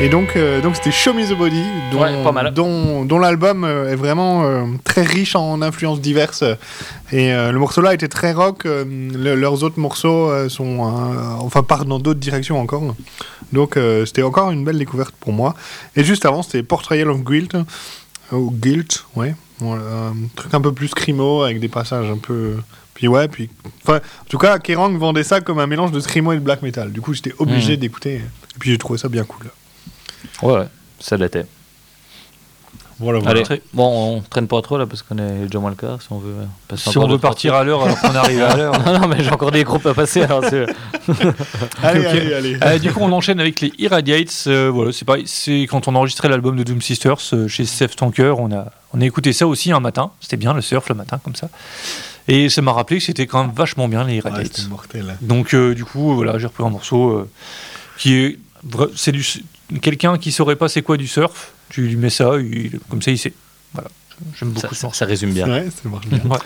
Et donc, euh, donc c'était Show Me the Body, dont, Ouais, pas mal. dont, dont l'album euh, est vraiment euh, très riche en influences diverses. Et euh, le morceau là était très rock. le- leurs autres morceaux sont, enfin, partent dans d'autres directions encore. Donc, c'était encore une belle découverte pour moi. Et juste avant, c'était Portrayal of Guilt. Ou Guilt, ouais. Un truc un peu plus scrimo avec des passages un peu. Puis ouais, puis. Enfin, en tout cas, Kerrang vendait ça comme un mélange de scrimo et de black metal. Du coup, j'étais obligé Mhm. d'écouter. Et puis j'ai trouvé ça bien cool. Ouais, ça l'était. Voilà, voilà. Allez, bon, on traîne pas trop là parce qu'on est déjà moins le quart si on veut passer Si on veut partir à l'heure alors qu'on arrive à l'heure. non, non, mais j'ai encore des groupes à passer. Alors Allez, allez, allez. Euh, du coup, on enchaîne avec les Irradiates. Euh, voilà, c'est pareil. C'est quand on enregistrait l'album de Doom Sisters euh, chez Seth Tanker, on a, on a écouté ça aussi un matin. C'était bien le surf le matin comme ça. Et ça m'a rappelé que c'était quand même vachement bien les Ouais, c'était mortel. Donc euh, du coup, voilà, j'ai repris un morceau euh, qui est, c'est du, quelqu'un qui saurait pas c'est quoi du surf. Tu lui mets ça, il- comme ça il sait. Voilà, j'aime beaucoup ça, ce ça- résume bien. Ouais, ça marche bien. Ouais.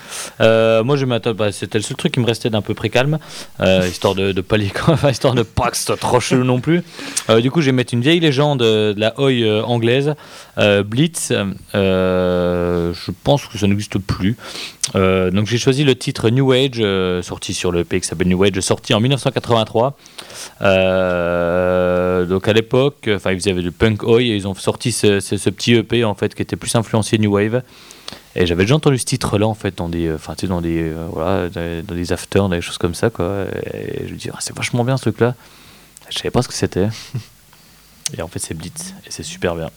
Euh, moi, je m'attends. Bah, C'était le seul truc qui me restait d'un peu près calme, euh, histoire de, de pallier, histoire de pas que ce soit trop chelou non plus. Euh, du coup, je vais mettre une vieille légende de la Oi euh, anglaise, euh, Blitz. Euh, je pense que ça n'existe plus. Euh, donc, j'ai choisi le titre New Age, euh, sorti sur le EP qui s'appelle New Age, sorti en 1983. Euh, donc, à l'époque, enfin, ils faisaient du punk Oi et ils ont sorti ce, ce- ce petit EP en fait qui était plus influencé New Wave. Et j'avais déjà entendu ce titre-là en fait dans des, euh, enfin tu sais, dans des, euh, voilà, dans des afters, dans des choses comme ça quoi. Et je me dis ah, c'est vachement bien ce truc-là. Je savais pas ce que c'était. et en fait c'est Blitz et c'est super bien.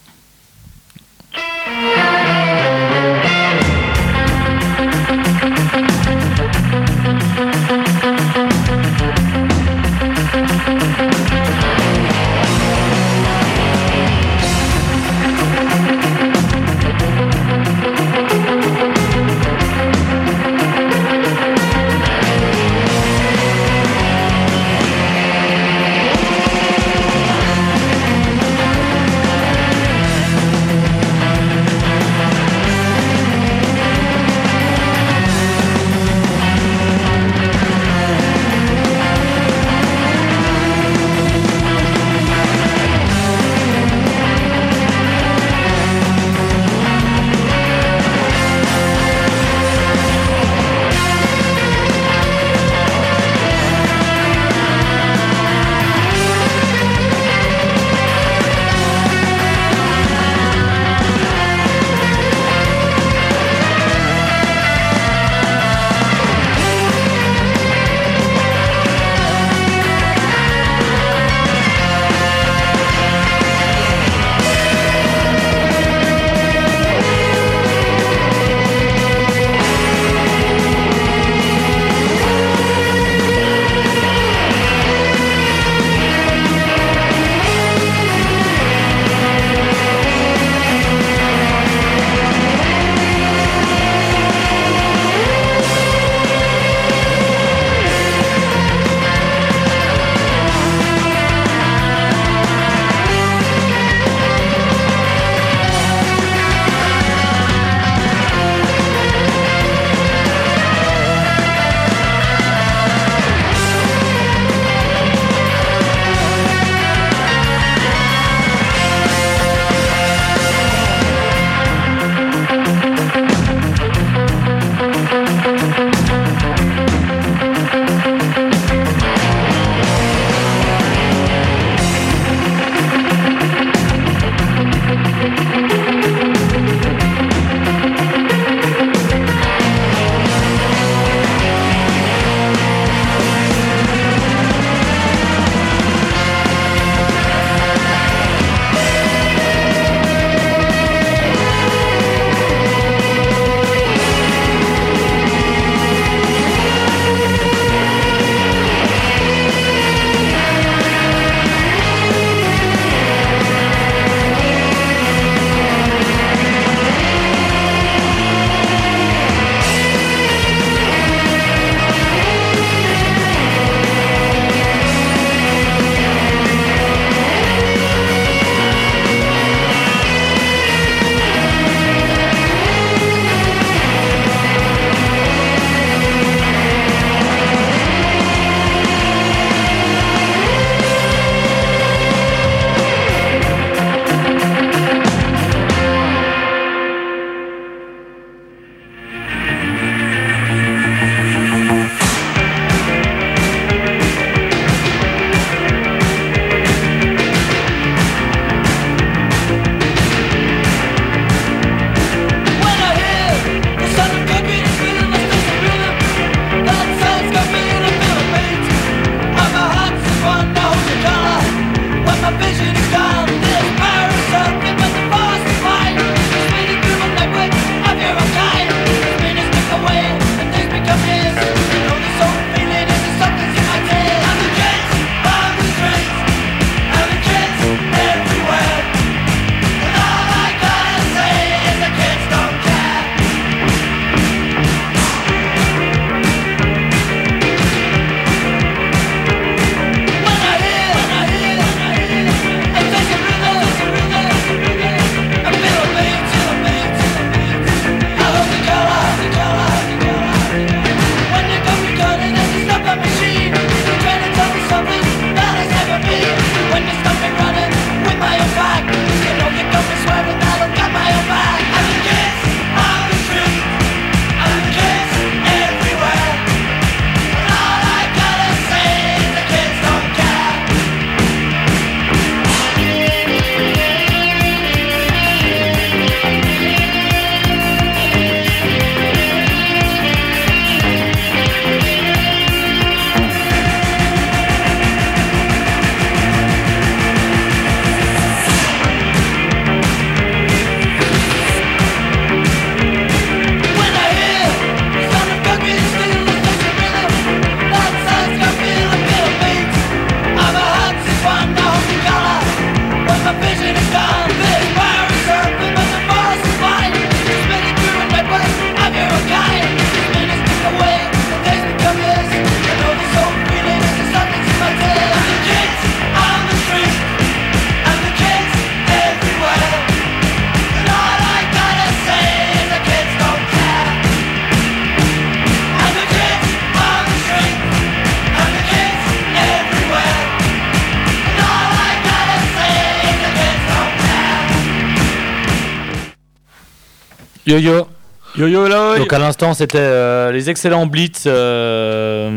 Yo yo. Yo yo là. Donc à l'instant, c'était euh, les excellents Blitz euh,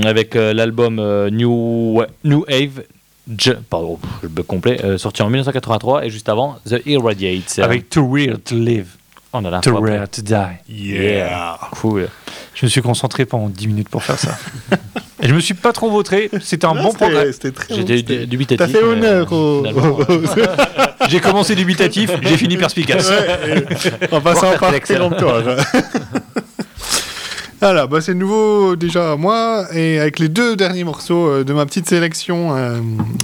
hum, avec euh, l'album New New Ave. J- pardon, je me complet, sorti en 1983 et juste avant The Irradiates. Avec Too Real to Live, oh là là, Too. Rare to Die. Yeah. Cool. Je me suis concentré pendant 10 minutes pour faire ça. Et je me suis pas trop vautré, c'était un bon progrès. C'était très J'étais dubitatif. T'as fait mais, honneur au. J'ai commencé dubitatif, j'ai fini perspicace. Ouais, et en passant par Excellent. péremptoire. Voilà, bah c'est nouveau déjà à moi, et avec les deux derniers morceaux euh, de ma petite sélection euh,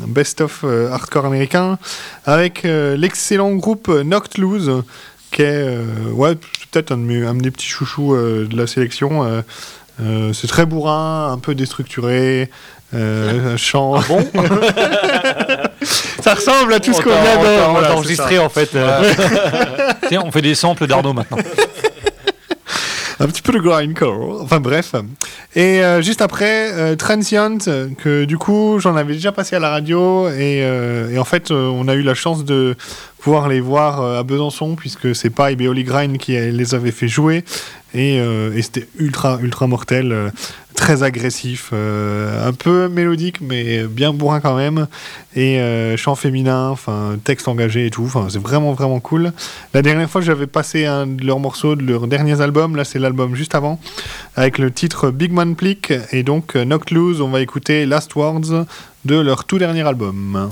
Best of euh, Hardcore américain, avec euh, l'excellent groupe euh, Knocked Loose, qui est euh, ouais, peut-être un, de mes- un des petits chouchous euh, de la sélection. Euh, c'est très bourrin, un peu déstructuré, euh, un chant. bon ça ressemble à tout ce On qu'on t'a- on voilà, enregistré en fait. euh, Tiens, on fait des samples d'Arnaud maintenant. un petit peu de grindcore. Enfin bref. Et euh, juste après, euh, Transient, que du coup j'en avais déjà passé à la radio et, euh, et en fait on a eu la chance de pouvoir les voir à Besançon puisque c'est pas Holy Grind qui les avait fait jouer et, euh, et c'était ultra ultra mortel. euh, Très agressif, euh, un peu mélodique mais bien bourrin quand même, et chant féminin, enfin texte engagé et tout, enfin c'est vraiment vraiment cool. La dernière fois, j'avais passé un de leurs morceaux de leurs derniers albums. Là, c'est l'album juste avant, avec le titre Big Man Plick. Et donc, euh, on va écouter Last Words de leur tout dernier album.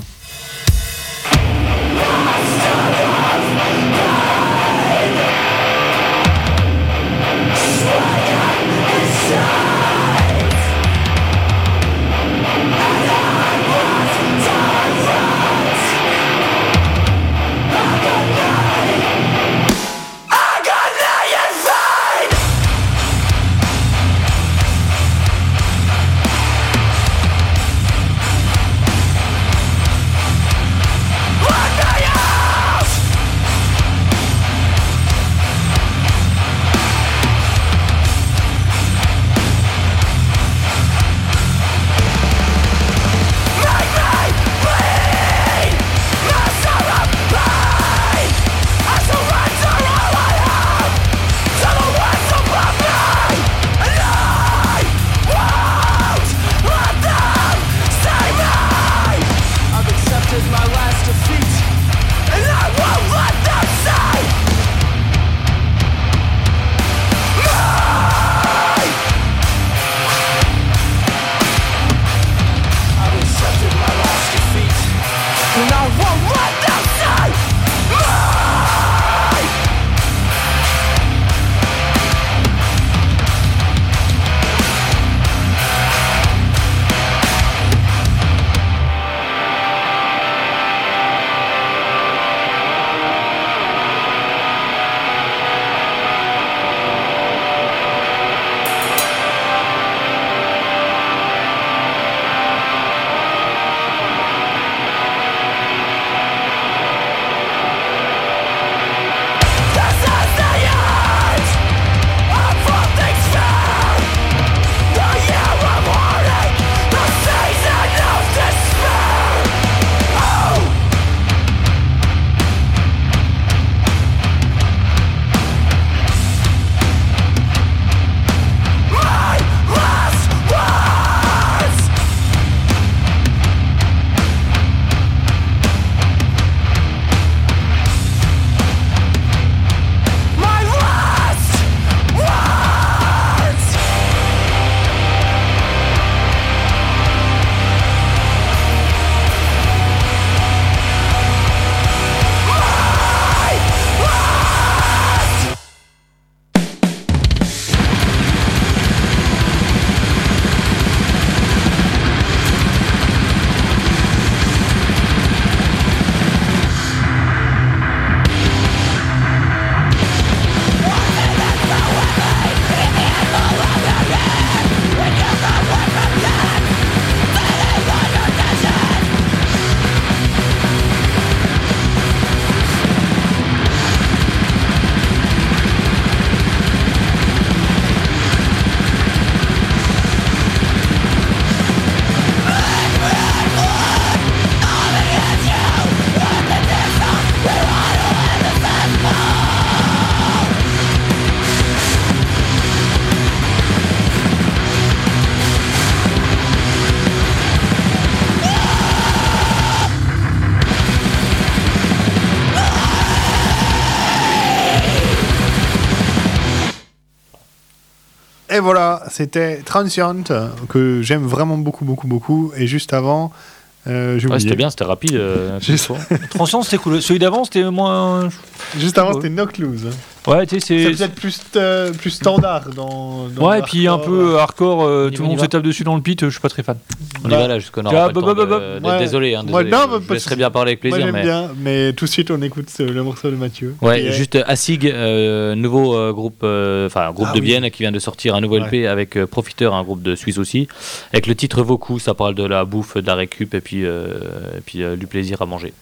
Et voilà, c'était Transient, que j'aime vraiment beaucoup, beaucoup, beaucoup. Et juste avant, euh, j'ai Ouais, c'était bien, c'était rapide. euh, Juste, Transient, c'était cool. Celui d'avant, c'était moins. juste avant, c'était Knock Loose. Ouais, tu sais, C'est peut-être plus, euh, plus standard dans. dans Ouais, et puis un hardcore. peu hardcore, euh, On y tout le on monde se tape dessus dans le pit, euh, je suis pas très fan. On y va là bah, bah, bah, d'être ouais. désolé. Hein, Ouais, désolé. non, je- je laisserai bien parler avec Moi, plaisir. j'aime mais... bien, mais tout de suite, on écoute euh, le morceau de Mathieu. Ouais, juste euh, Assig, euh, nouveau euh, groupe, euh, enfin un groupe Ah de oui. Vienne qui vient de sortir un nouveau LP avec euh, Profiteur, un groupe de Suisse aussi, avec le titre Voku, ça parle de la bouffe, de la récup et puis, euh, et puis euh, du plaisir à manger.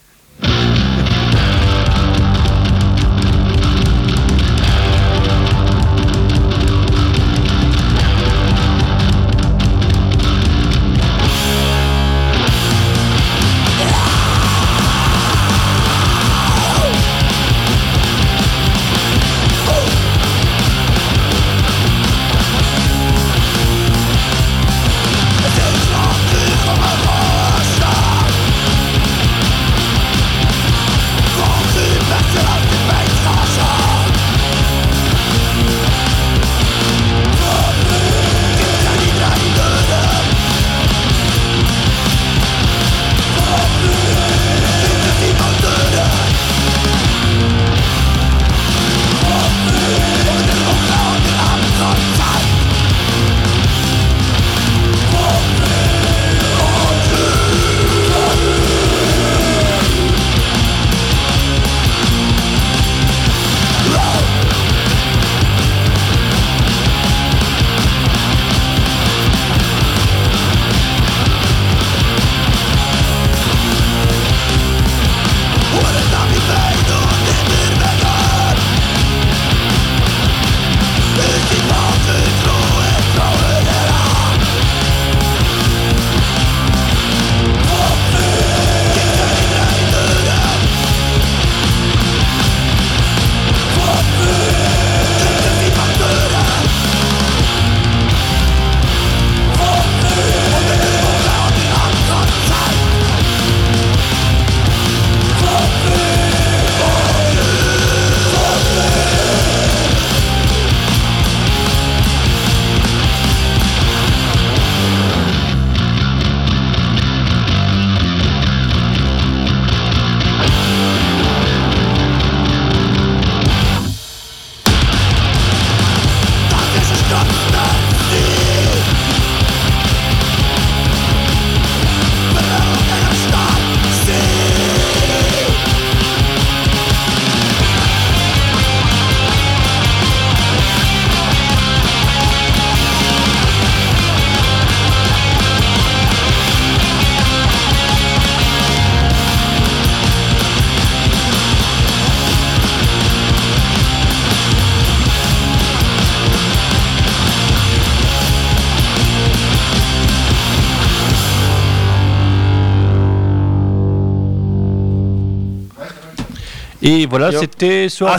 Yo. c'était Sword.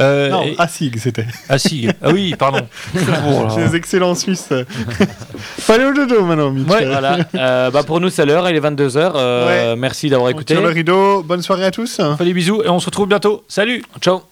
Euh, Non, et- Assig, c'était. Assig. Ah oui, pardon. J'ai des excellents Suisses. Fallait au dodo maintenant. Ouais, Voilà, euh, bah pour nous c'est l'heure, il est 22h. Merci d'avoir On écouté. tire le rideau. Bonne soirée à tous. On fait des bisous et on se retrouve bientôt. Salut Ciao